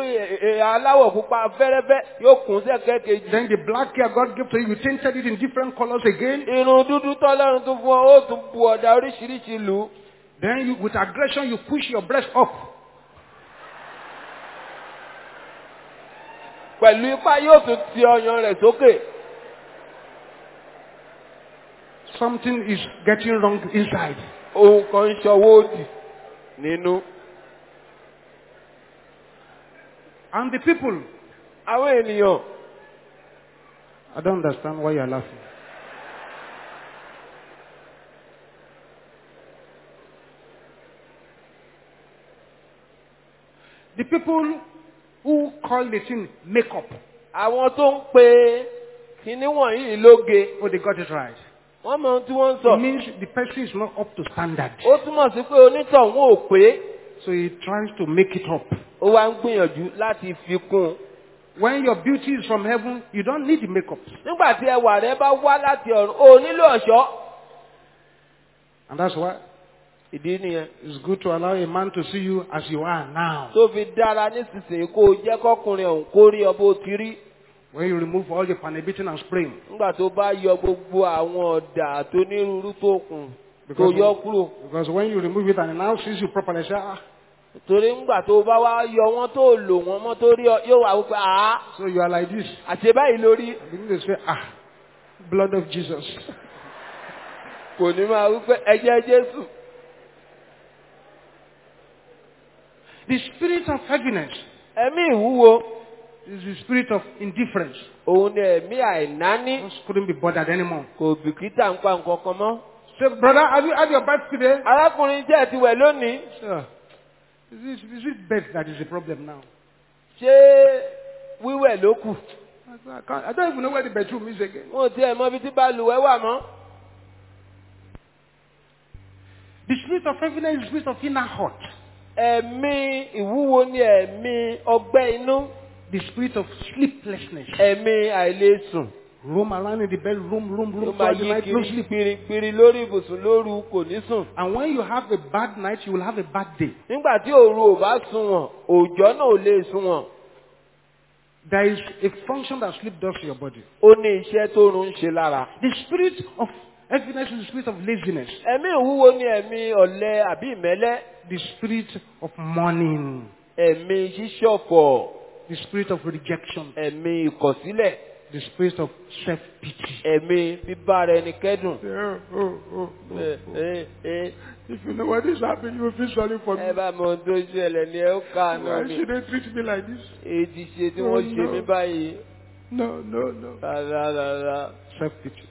aláwọ̀ pupa fẹ́rẹ́fẹ́ yóò kùn sí ẹ̀kẹ́ kejì. Then the black hair God gave to you, you tinted it in different colors again. irun dúdú tọ́lọ́run tún fún ọ ó tún bu ọ̀dà oríṣiríṣi lù. Then you, with aggression, you push your breast up. Pẹ̀lú ipá yóò tún ti ọyàn rẹ̀ sókè. Something is getting wrong inside. ohun kan ń ṣọwọ́ òdì nínú. And the people, àwọn ènìyàn I don't understand why you're laughing. The people who call the thing makeup, àwọn tó ń pe kinní wọ̀nyí lóge oh, they got it right. wọ́n mọ ohun tí wọ́n ń sọ. It means the person is not up to standard. ó túmọ̀ sí pé onítọ̀hún ò pé So he tries to make it up. ó wá ń gbìyànjú láti fi kún un. When your beauty is from heaven, you don't need the makeup. nígbà tí ẹwà rẹ bá wá láti ọ̀run ó nílò ọ̀ṣọ́. And that's why ìdí nìyẹn it's good to allow a man to see you as you are now. tó fi dára nísinsìnyí kó o jẹ́ kọ́kùnrin ọ̀hún kó rí ọ bó ti rí. When you remove all the panibitin and spraying. nígbà tó bá yọ gbogbo àwọn ọ̀dà tó nírúurú tó kùn tó yọ kúrò. because when you remove it and now sees you properly, say, ah, torí ńgbà tó bá wá yọ wọn tó lò wọn mọ́ tó rí ọ yóò wá wípé àá so you are like this. àṣẹ báyìí lórí. I begin to say, ah, blood of Jesus. kò ní máa wípé ẹ̀jẹ̀ Jésù. The spirit of heaviness ẹ̀mí ìwúwo is the spirit of indifference. òun ni ẹ̀mí àìnáání Just couldn't be bothered anymore. kò bìkítà ń pa nǹkan kan mọ́. Say, brother, have you had your bath today? arákùnrin jẹ́ ti wẹ̀ lónìí. Sir, is it, is it bed that is the problem now? ṣé wíwẹ̀ ló kù. I can't, don't even know where the bedroom is again. wọn ò tiẹ̀ mọ ibi tí balùwẹ̀ wà mọ́. The spirit of heaviness is the spirit of inner hurt. Ẹ̀mí ìwúwo ni ẹ̀mí ọgbẹ́ inú. The spirit of sleeplessness. ẹ̀mí àìlèsùn. Roam around in the bed, room, room, ló room, máa throughout the night, no sleep. gbirigbiri lórí ibùsùn lóru kò ní sùn. And when you have a bad night, you will have a bad day. nígbà tí òru ò bá sunwọ̀n òòjọ́ náà ò lè sunwọ̀n. There is a function that sleep does to your body. ó ní iṣẹ́ tó run ń ṣe lára. The spirit of heaviness is the spirit of laziness. ẹ̀mí ìwúwo ni ẹ̀mí ọ̀lẹ àbí ìmẹ́lẹ́. The spirit of mourning. ẹ̀mí ṣíṣọ̀fọ̀. The spirit of rejection. ẹ̀mí ìkọ̀sílẹ̀. The spirit of self-pity. ẹ̀mí bíbára ẹni kẹ́dùn. Oh, oh, oh, Ẹ, ẹ, ẹ, If you know what is happening, you will feel sorry for me. ẹ bá mọ ohun tó ṣẹlẹ̀ ni ẹ ó kàánú Why mi. should they treat me like this? èdè ṣe tí Oh, wọ́n ṣe no. mí báyìí. No, no, no. rárá rárá. Self-pity.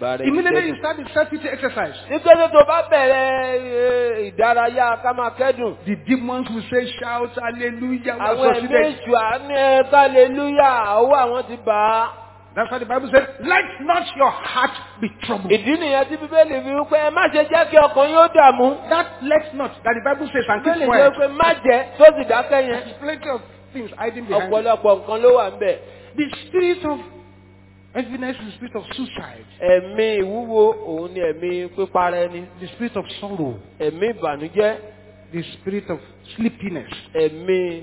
Immediately you start the self-pity exercise. nítorí tó bá bẹ̀rẹ̀ ẹ, ìdárayá ká máa kẹ́dùn. The demons will say, shout, hallelujah, àwọn ẹ̀mí èṣù àní ẹ hallelujah ọwọ́ àwọn ti bà á. That's why the Bible says, let not your heart be troubled. ìdí nìyẹn tí bíbélì fi wípé ẹ má ṣe jẹ́ kí ọkàn yóò dààmú. That let not, that the Bible says, and keep bíbélì quiet. fi wípé má jẹ́ tó sì dákẹ́ yẹn. There's plenty of things hiding behind it. ọ̀pọ̀lọpọ̀ nǹkan ló wà ńbẹ̀. The spirit of heaviness is the spirit of suicide. ẹ̀mí ìwúwo òun ni ẹ̀mí pípara ẹni. The spirit of sorrow. ẹ̀mí ìbànújẹ́ The spirit of sleepiness. ẹ̀mí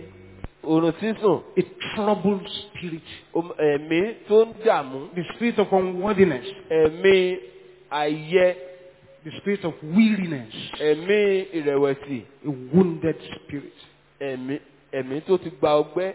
òrùn sísùn A troubled spirit. ẹ̀mí tó ń dààmú The spirit of unworthiness. ẹ̀mí àìyẹ The spirit of weariness. ẹ̀mí ìrẹ̀wẹ̀sì A wounded spirit. ẹ̀mí ẹ̀mí tó ti gba ọgbẹ́.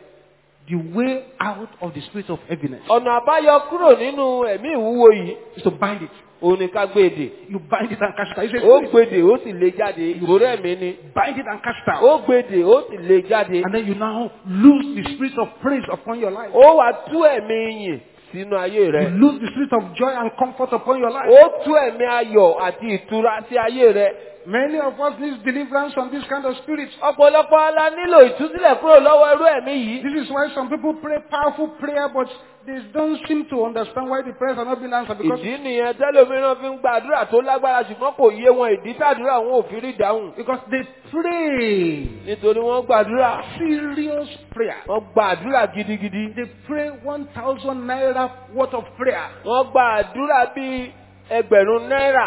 The way out of the spirit of heaviness ọ̀nà àbáyọ kúrò nínú ẹ̀mí ìwúwo yìí is to bind it. òun ni ká gbé èdè You bind it and cast it out. You ó "Spirit, gbèdè ó sì lé jáde ìgbòrò ẹ̀mí ni bind it and cast it out. ó gbèdè ó sì lé jáde And then you now lose the spirit of praise upon your life. ó wá tú ẹ̀mí yìn sínú ayé You rẹ lose the spirit of joy and comfort upon your life. ó tú ẹ̀mí ayọ̀ àti ìtura sí ayé rẹ Many of us need deliverance from this kind of spirit. ọ̀pọ̀lọpọ̀ ala nílò ìtúsílẹ̀ kúrò lọ́wọ́ irú ẹ̀mí yìí This is why some people pray powerful prayer, but they don't seem to understand why the prayers are not being answered. Because, ìdí nìyẹn tẹ́lómìíràn fi ń gbàdúrà tó lágbára ṣùgbọ́n kò yé wọn ìdí tàdúrà wọn ò fi rí ìdáhùn because they pray nítorí wọ́n gbàdúrà serious prayer. wọ́n gbàdúrà gidigidi They pray 1,000 naira worth of prayer. wọ́n gbàdúrà bíi ẹgbẹ̀rún náírà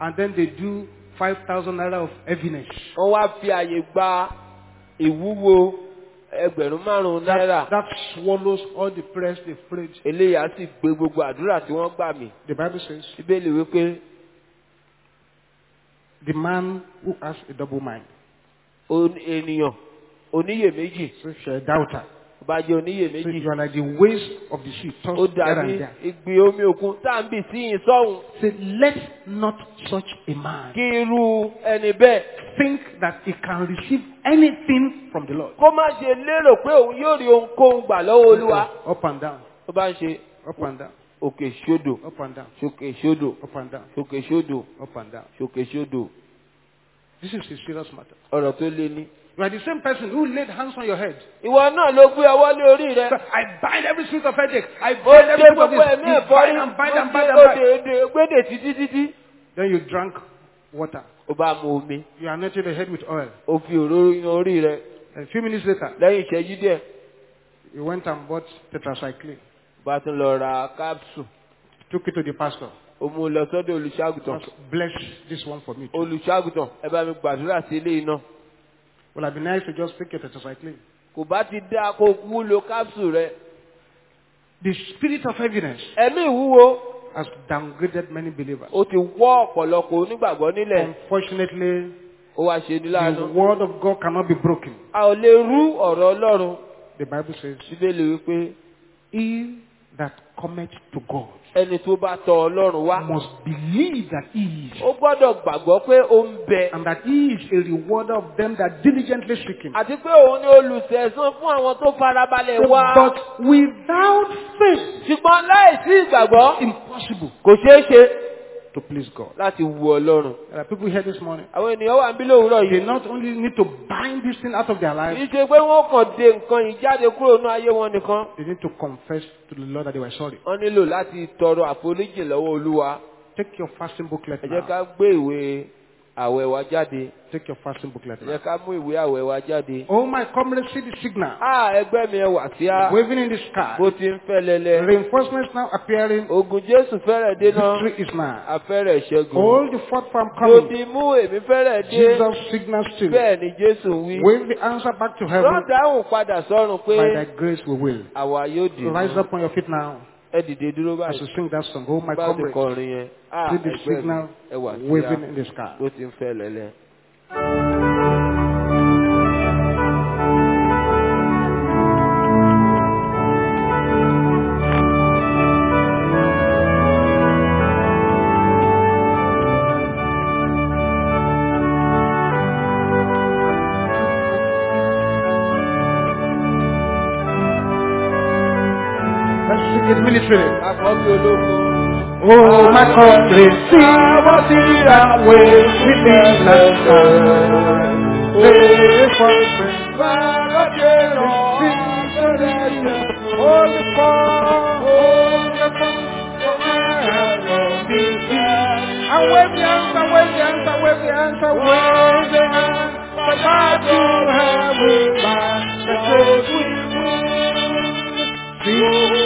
And then they do 5,000 naira of heaviness. wọ́n wá fi àyè gba ìwúwo ẹgbẹ̀rún márùn-ún náírà That, swallows all the prayers they've prayed. eléyà sì gbé gbogbo àdúrà tí wọ́n gbà mì The Bible says, bíbélì wípé the man who has a double mind, ènìyàn oníyèméjì so a doubter, bá jẹ́ so oníyèméjì you are like the waves of the sea, ó tossed here dàbí and there. ìgbì omi òkun tá à ń bì sí yìí sọ́hùn Say, let not such a man kí irú ẹni bẹ́ẹ̀ think that he can receive anything from the Lord. kó má ṣe lérò pé òun yóò rí ohunkóhun gbà lọ́wọ́ olúwa. Up and down, tó bá ń ṣe up and down, òkè ṣódò up and down, ṣòkè ṣódò up and down, ṣòkè ṣódò up and down. ṣòkè ṣódò This is a serious matter. ọ̀rọ̀ tó lé ní. You are the same person who laid hands on your head. ìwọ náà ló gbé ọwọ́ lé orí rẹ. I bind every spirit of headache. I bind every spirit of this. You bind and bind and bind and bind. gbédè títí títí. Then you drank water. ó bá mu omi You anointed the head with oil. ó fi òróró yan orí rẹ A few minutes later, lẹ́yìn ìṣẹ́jú díẹ̀ you went and bought tetracycline. bá tún lọ ra capsule Took it to the pastor. ó mú un lọ sọ́dọ̀ olùṣàgùtàn bless this one for me. olùṣàgùtàn ẹ bá mi gbàdúrà sí ilé iná Well, I've been nice to just take a tetracycline. kò bá ti dá kó wúlò capsule rẹ The spirit of heaviness ẹ̀mí ìwúwo has downgraded many believers. ó ti wọ́ ọ̀pọ̀lọpọ̀ onígbàgbọ́ nílẹ̀ Unfortunately, ó wá ṣe ní the láàánú word of God cannot be broken. a ò lè rú ọ̀rọ̀ ọlọ́run The Bible says, síbélì wípé He that cometh to God ẹni tó bá tọ ọlọ́run wá. must believe that He is, ó gbọ́dọ̀ gbàgbọ́ pé ó ń bẹ. And that He is a rewarder of them that diligently seek Him. àti pé òun ni olùsẹ̀sán fún àwọn tó farabalẹ̀ wá. But without faith, ṣùgbọ́n láìsí ìgbàgbọ́ impossible. kò ṣeé ṣe to please God. láti wu ọlọ́run. There are people here this morning. àwọn ènìyàn wà ń bí lówùúrọ̀ They yìí not only need to bind this thing out of their lives, í ṣe pé wọ́n kàn de nǹkan yìí jáde kúrò nínú ayé wọn nìkan they need to confess to the Lord that they were sorry. wọ́n nílò láti tọrọ àforíjì lọ́wọ́ olúwa Take your fasting booklet ẹ jẹ́ now. ká gbé ìwé àwẹ̀ wa jáde Take your fasting booklet now. jẹ́ ká mú ìwé àwẹ̀ wa jáde. Oh my comrades, see the signal. a ẹgbẹ́ mi ẹ wà sí a Waving in the sky. bó ti ń fẹ́ lẹ́lẹ́ Reinforcements now appearing. ogun jésù fẹ́rẹ̀ dé náà Victory is now. afẹ́rẹ̀ ṣẹ́gun Hold the fourth farm coming. ti mú èmi fẹ́rẹ̀ dé Jesus signals still. bẹ́ẹ̀ ni jésù wí. Wave the answer back to heaven. rán dáhùn padà sọ́run pé By thy grace we will. àwa yóò dì Rise up on your feet now ẹ dìde dúró as báyìí you sing that song. Oh my bá ti kọrin yẹn a see the ẹgbẹ́ mi signal ẹ wà sí a waving in the sky. bó ti ń fẹ́ lẹ́lẹ́. Oh my country, see what the way within the sun. Reinforcements Holy And wave the answer, wave the answer, wave the answer, wave the answer. The battle have we won, the great we win.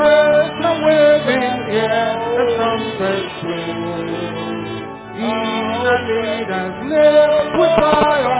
breath. He that made us live with fire.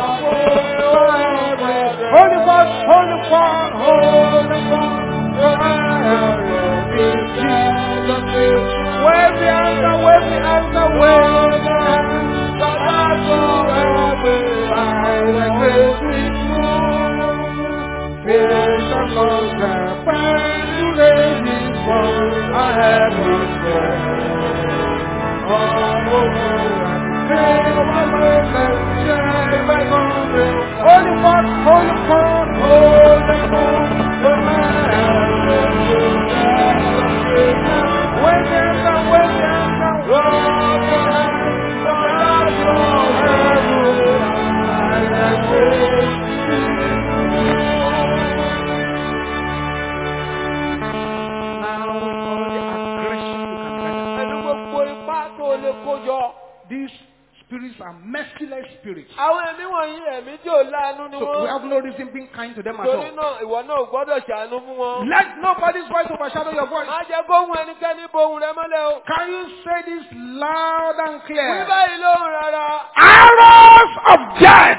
Spirits. Àwọn ẹ̀mí wọ̀nyí ẹ̀mí tí ò láàánú ni So we wọ́n. have no reason being kind to them at Torí all. náà ìwọ náà ò gbọ́dọ̀ ṣàánú fún wọn. Let nobody's voice overshadow your voice. Má jẹ́ kóhun ẹnikẹ́ni bohun rẹ mọ́lẹ̀ o. Can you say this loud and Wí clear? báyìí lóhùn rárá. Arrows of death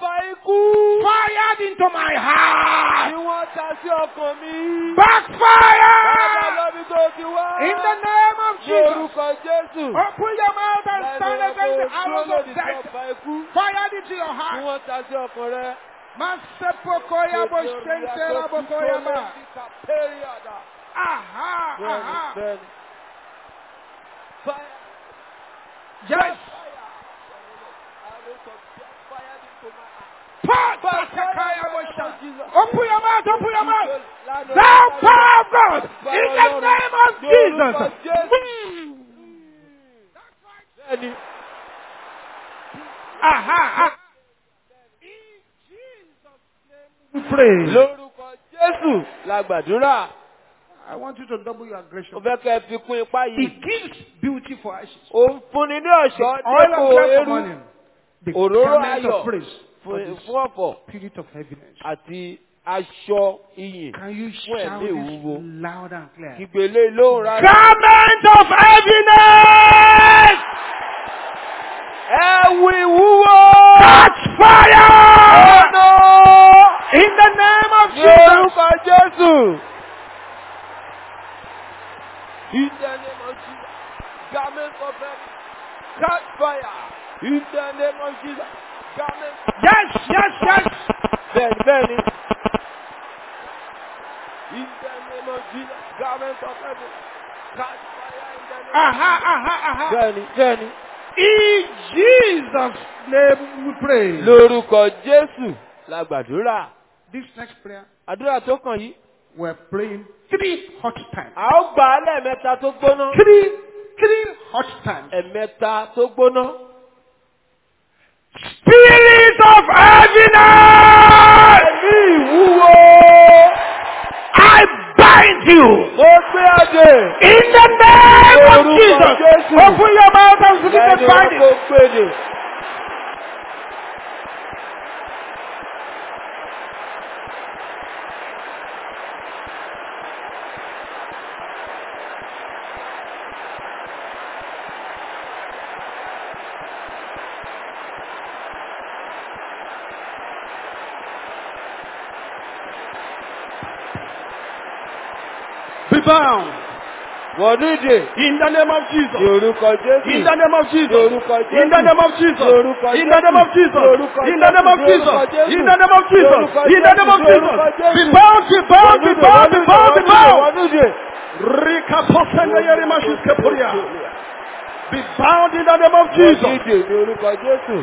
Ọ̀fà ikú. fired into my heart. Ni wọ́n ta sí ọkàn mi. Bàbá Backfire! lọ́bí tó ti wá. In the name of Jesus. Jésù. Open your mouth and stand against the arrows of death. Fired into your Ni heart. wọ́n ta sí ọkàn rẹ. Masepokoya boshentera bokoyama. Aha, aha. Bẹ́ẹ̀ni. Fire. Yes. Bosha. Open your mouth, open your mouth. Thou power of God, in the name of Jesus. Aha, aha. Pray. Lórúkọ Jésù la gbàdúrà. I want you to double your aggression. fẹ́ kẹ́ fi kún ipá yìí. It gives beauty for ashes. Ó ń fúnni ní ọ̀ṣọ́ dípò eérú morning. The Òróró garment ayọ̀ of praise heaviness. àti aṣọ iyìn. Can you Fún shout ẹ̀mí this ìwúwo. Ìgbèlè lóhùn rárá. Garment of heaviness! Ẹ̀wù ìwúwo. Catch fire! Ọ̀nà. In the name of Ní Jesus! orúkọ Jésù. In the name of Jesus. Garment of heaven. Catch fire. In the name of Jesus. Yes, yes, yes! Bẹ́ẹ̀ni bẹ́ẹ̀ni. In the name of Jesus. Garment of heaven. Catch fire in the name of Aha, aha, aha. Bẹ́ẹ̀ni bẹ́ẹ̀ni. In Jesus' name we pray. Lórúkọ Jésù la gbàdúrà. This next prayer, Àdúrà tó kàn yìí. we're praying three hot times. A ó gbà á lẹ́ẹ̀mẹ́ta tó gbóná. Three, three hot times. Ẹ̀mẹ́ta tó gbóná. Spirit of heaviness! I bind you in the name of Jesus. Open your mouth and kó it. Bound ìdè. in the name of Jesus. orúkọ Jésù. In the name of Jesus. Lórúkọ Jésù. In the name of Jesus. Lórúkọ In the name of Jésù. Jesus. Lórúkọ In the name of Jésù. Jesus. Lórúkọ Jésù. In the name of Jesus. Lórúkọ In the name of Jésù. Jesus. Lórúkọ Jésù. Be bound, be bound, be bound, be bound, be bound. Ìdè. Rika posende yeri mashiske puria. Be bound in the name of Jesus. ìdè ní orúkọ Jésù.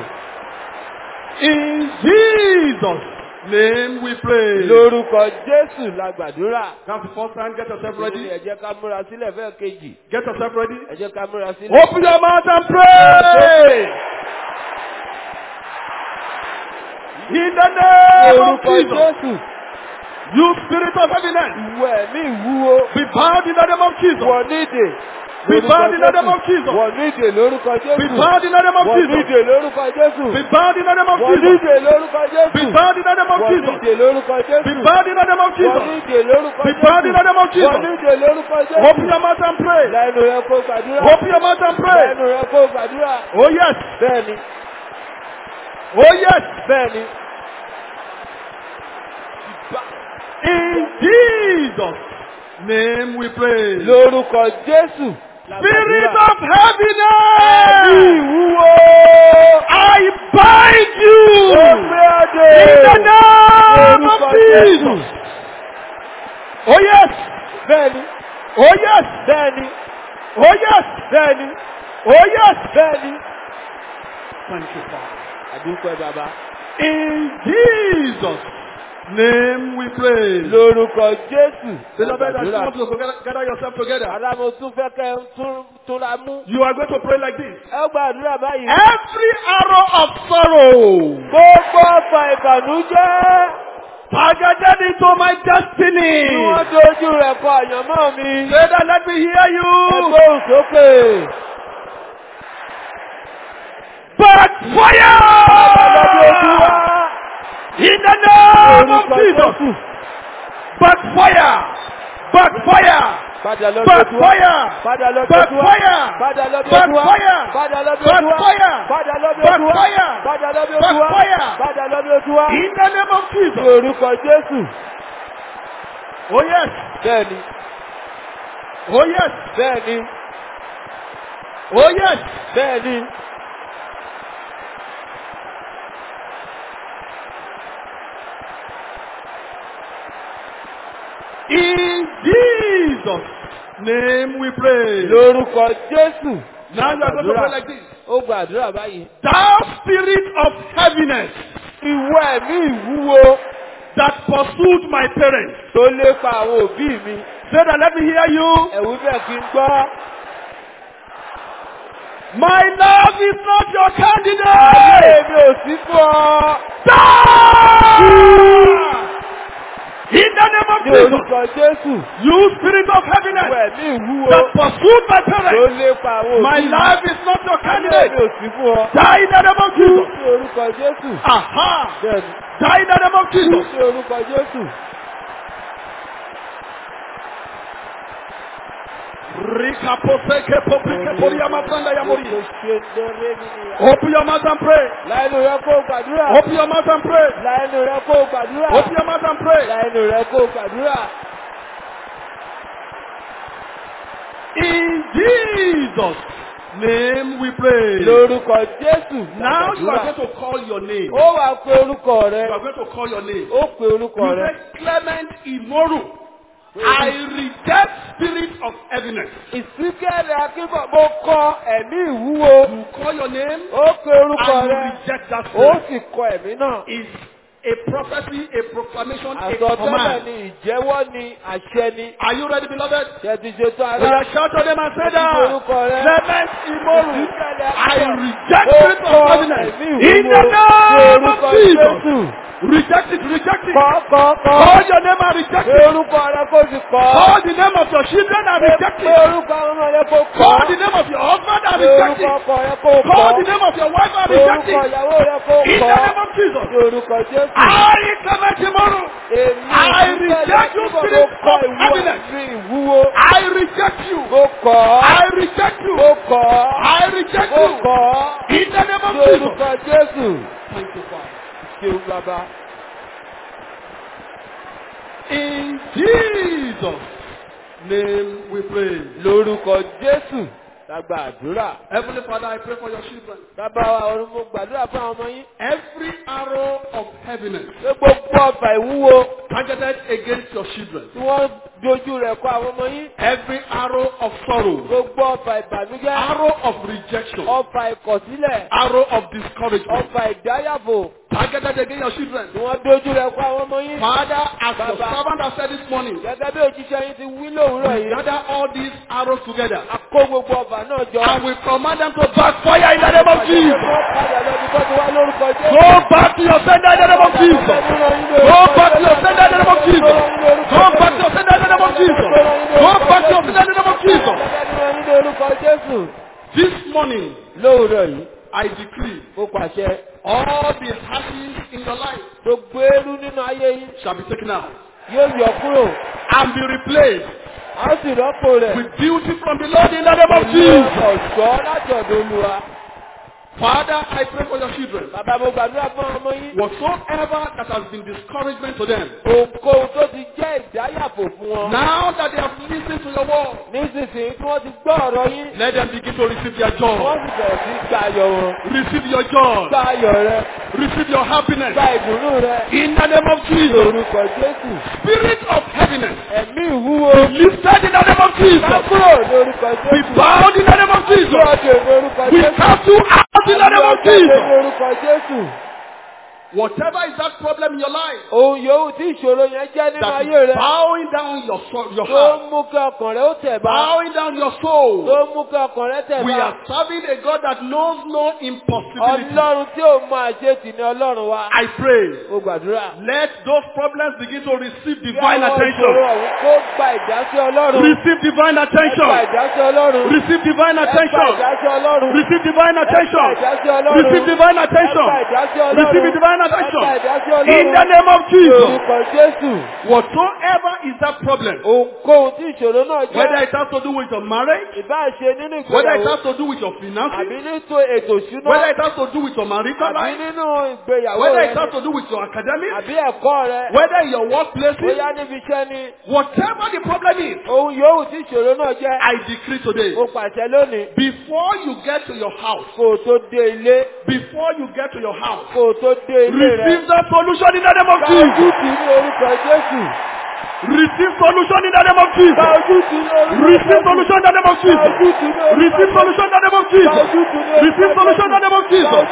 In Jesus' name we pray. Lórúkọ Jésù la gbàdúrà. That's the first time. Get yourself Ẹ ready. jẹ́ ká múra sílẹ̀ fẹ́ kejì. Get yourself ready. Ẹ jẹ́ ká múra sílẹ̀. Open your mouth and pray. In the name of Jesus. You spirit of heaviness. Ìwọ ẹ̀mí ìwúwo. Be bound in the name of Jesus. Ìdè. Be bound in the name of Jesus. Wọ̀nú ìdè lórúkọ Be Jésù. bound in the name of Jesus. ìdè lórúkọ Jésù. Be bound in the name of Jesus. ìdè lórúkọ Jésù. Be bound in the name of Jesus. ìdè lórúkọ Jésù. Be bound in the name of Jesus. ìdè lórúkọ Be Jésù. bound in the name of Jesus. Wọ̀nú ìdè lórúkọ Open Jésù. your mouth and pray. Lẹ́nu rẹ kó gbàdúrà. Open your mouth and pray. Lẹ́nu rẹ kó gbàdúrà. Oh yes. Bẹ́ẹ̀ni, Oh yes. bẹ́ẹ̀ni. In Jesus' name we pray. Lórúkọ Jésù. Spirit of heaviness. I bind you in the name of Jesus. Oh yes. Bẹ́ẹ̀ni, Oh yes. bẹ́ẹ̀ni, Oh yes. bẹ́ẹ̀ni, Oh yes. bẹ́ẹ̀ni. Thank you, Father. Bàbá. In Jesus' name we pray. Lórúkọ Jésù. I Gbàdúrà. want you to gather, yourself together. Àdàmọ̀ tún fẹ́ kẹ́ ẹ tún túnra mú. You are going to pray like this. Ẹ gbàdúrà báyìí. Every arrow of sorrow Gbogbo ọ̀fà ìbànújẹ́. targeted into my destiny. wọ́n dojú rẹ̀ kọ àyànmọ́ mi. Say that, let me hear you. Ẹgbẹ́ òsókè. Backfire! Lọ́dún ojú. In the name of Jesus. Backfire! Backfire! Backfire! Backfire! Backfire! Backfire! Backfire! Backfire! In the name of Jesus. orúkọ Jésù. Oh yes. Bẹ́ẹ̀ni, Oh yes. bẹ́ẹ̀ni, Oh yes. bẹ́ẹ̀ni. In Jesus' name we pray. Lórúkọ Jésù. Now you are going to pray like this. Ó gbàdúrà báyìí. Thou spirit of heaviness Ìwọ ẹ̀mí ìwúwo that pursued my parents. tó lépa àwọn òbí mi. Say that let me hear you. Ẹ̀wù bẹ́ẹ̀ kí n gbọ́. My love is not your Ayé candidate. mi ò sí fún ọ. Die! Of Jesus. You spirit of heaviness that pursued my parents. My life is not your candidate. Die in the name of Jesus. Aha. Die in the name of Jesus. Jésù. Rikaposeke poprike poriama pranda ya mori. Open your mouth and pray. Láìnú rẹ kó gbàdúrà. Open your mouth and pray. Láìnú rẹ kó gbàdúrà. Open your mouth and pray. Láìnú rẹ kó gbàdúrà. In Jesus' name we pray. Lórúkọ Jésù. Now you are going to call your name. Ó wàá pe orúkọ You rẹ. are going to call your name. Ó pe orúkọ You rẹ. say Clement Imoru. I reject spirit of heaviness. Ìsíkẹ́rẹ́ akíbọ̀ mo kọ ẹ̀mí ìwúwo. You call your name Ó pe orúkọ and you rẹ. reject that Ó spirit. sì kọ ẹ̀mí náà. Is a prophecy, a proclamation, a Àsọtẹ́lẹ̀ command. ni ìjẹ́wọ́ ni àṣẹ ni. Are you ready, beloved? Ṣètì ṣètò are shout to them and say Ìdí orúkọ rẹ. Imoru. Ìsíkẹ́rẹ́ I reject Ó spirit of heaviness. Ní name orúkọ. Jésù. Reject it, reject it. Kọ́ kọ́ Call kọ́. your name and reject it. orúkọ rẹ kó sì kọ́. Call the name of your children and reject it. orúkọ ọmọ rẹ Call kọ́. the name of your husband and reject orúkọ it. ọkọ rẹ kó Call the kọ́. name of your wife and reject orúkọ it. ìyàwó rẹ kó In the kọ́. name of Jesus. Orúkọ Jésù. I, Clement Imoru. Èmi I reject you, spirit mo kọ of ìwúwo. I reject you. Mo kọ́. I reject you. Mo kọ́. I reject Mo you. kọ́. In the name of Jesus. orúkọ Jésù. Thank you, Father. Bàbá. In Jesus' name we pray. Lórúkọ Jésù. Lágbà àdúrà. Heavenly Father, I pray for your children. Bàbá wa ọ̀run mo gbàdúrà fún àwọn ọmọ yín. Every arrow of heaviness Pé gbogbo ọ̀fà ìwúwo targeted against your children. tí wọ́n dojú rẹ̀ kọ àwọn ọmọ yín. Every arrow of sorrow, Gbogbo ọ̀fà ìbànújẹ́. arrow of rejection, Ọ̀fà ìkọ̀sílẹ̀. arrow of discouragement Ọ̀fà ìdáyàbò targeted against your children. wọ́n dojú rẹ̀ kọ àwọn ọmọ yín. Father, as your Baba. servant has said this morning, Gẹ́gẹ́ bí òjíṣẹ́ yín ti wí lówùúrọ̀ we yìí. gather all these arrows together A kó gbogbo ọ̀fà náà jọ. and we command them to backfire in the name of Jesus. Go back to your sender in the name of Jesus. Go back to your sender in the name of Jesus. Go back to your sender in the name of Jesus. Go virtues in the name of Jesus. This morning, Lóòrọ̀ yìí, I decree ó pàṣẹ. All the ashes in your life Gbogbo eérú nínú ayé yín shall be taken out yóò yọ kúrò. and be replaced A sì rọ́pò rẹ̀. with beauty from the Lord in the name of Jesus. ọ̀ṣọ́ láti ọ̀dọ̀ Olúwa. Father, I pray for your children. Bàbá mo gbàdúrà fún ọmọ yín. Whatsoever that has been discouragement to them, Ohunkóhun tó ti jẹ́ ìdáyàfò fún wọn. now that they have listened to your word, Nísinsìnyí tí wọ́n ti gbọ́ ọ̀rọ̀ yín. let them begin to receive their joy. Wọ́n sì bẹ̀rẹ̀ sí gba ayọ̀ wọn. Receive your joy. Gba ayọ̀ rẹ. Receive your happiness. Gba ìdùnnú rẹ. In the name of Jesus. Lórúkọ Jésù. Spirit of heaviness. Ẹ̀mí ìwúwo. Be lifted in the name of Jesus. kúrò lórúkọ Be Jésù. bound in the name of Jesus. Lọ́dọ̀ lórúkọ We Jésù. cast you out in the name of Jesus. lórúkọ Jésù. Whatever is that problem in your life Ohun yòówù tí ìṣòro yẹn jẹ́ nínú that is bowing down your soul, your heart, ń mú kí ọkàn rẹ ó tẹ̀ bá. bowing down your soul. Tó mú kí ọkàn rẹ tẹ̀ We are serving a God that knows no impossibility. Ọlọ́run tí ò máa ṣe ní Ọlọ́run wa. I pray. Gbàdúrà. Let those problems begin to receive Kí divine àwọn attention. ìṣòro ọ̀hún kó gba ìdásí Ọlọ́run. Receive divine Ẹ gba attention. ìdásí Ọlọ́run. Receive divine Ẹ gba attention. ìdásí Ọlọ́run. Receive divine attention. Ẹ gba ìdásí Ọlọ́run. Receive divine attention. Ẹ gba ìdásí Ọlọ́run. Receive divine Ẹ attention. gba ìdásí Ọlọ́run. In the name of Jesus. Lórúkọ Jésù. Whatsoever is that problem, Ohunkóhun tí ìṣòro náà whether jẹ́. it has to do with your marriage, Ìbá ṣe nínú whether it ìgbéyàwó. has to do with your Àbí finances, nínú ètò ìṣúná. whether it has to do with your marital Àbí life, nínú ìgbéyàwó whether rẹ it has ni. to do with your academics, Àbí ẹ̀kọ́ rẹ. whether in your workplaces, Bóyá níbi iṣẹ́ ni. whatever the problem is, Ohun yòówù tí ìṣòro náà jẹ́. I decree today, Ó pàṣẹ lónìí. before you get to your house, Kó o tó dé ilé. before you get to your house, Kó o tó dé ilé rẹ. receive that solution in the name of Jesus. ojú tì ní orúkọ Jésù. Receive solution in the name of Jesus. Receive solution in the name of Jesus. Receive solution in the name of Jesus. Receive solution in the name of Jesus.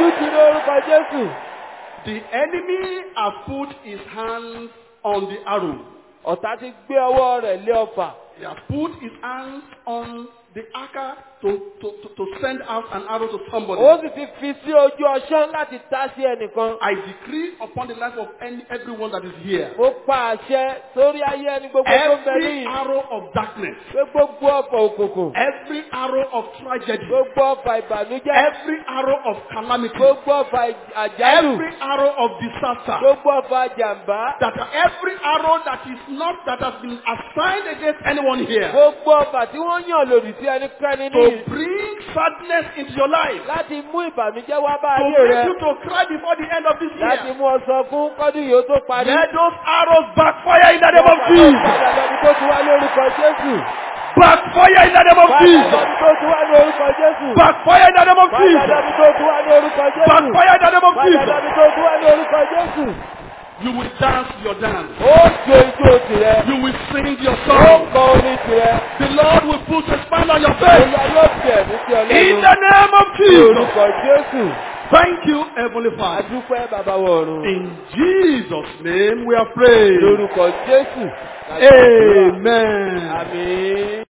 The enemy has put his hands on the arrow. Ọ̀tá ti gbé ọwọ́ rẹ̀ lé ọfà. He has put his hands on the archer to, to, to, send out an arrow to somebody. Ó sì ti fi sí ojú ọṣán láti tá sí ẹnìkan. I decree upon the life of any, everyone that is here. Mo pa àṣẹ sórí ayé ẹni gbogbo tó ń bẹ Every níyì. arrow of darkness, gbogbo ọ̀fọ̀ òkùnkùn. every arrow of tragedy, Gbogbo ọ̀fà ìbànújẹ́. every arrow of calamity, Gbogbo ọ̀fà àjálù. every arrow of disaster, Gbogbo ọ̀fà jàǹbá. that every arrow that is not that has been assigned against anyone here Gbogbo ọ̀fà tí wọ́n yàn lòdì sí ẹnikẹ́ni níyì. Bring sadness into your life, Láti mú ìbànújẹ́ wá bá to ayé make rẹ. you to cry before the end of this Láti year. mú ọ sọ fún kọ́dún ó tó parí. Let those arrows backfire in the name of Jesus. Lọ́dún tó ti wá lórúkọ Jésù. Backfire in the name of Jesus. Backfire in the name of Jesus. lọ́dún tó ti wá lórúkọ Jésù. Backfire in the name of Jesus. You will dance your dance. Ó jó ijó tirẹ̀. You will sing your Ó song. kọ orin tirẹ̀. The Lord will put a smile on your face. Olúwa yóò sí In the name of Jesus. orúkọ Jésù. Thank you, Heavenly Father. Adúpẹ́ bàbá wọ̀run. In Jesus' name we are praying. Lórúkọ Jésù. Amen. Àmín.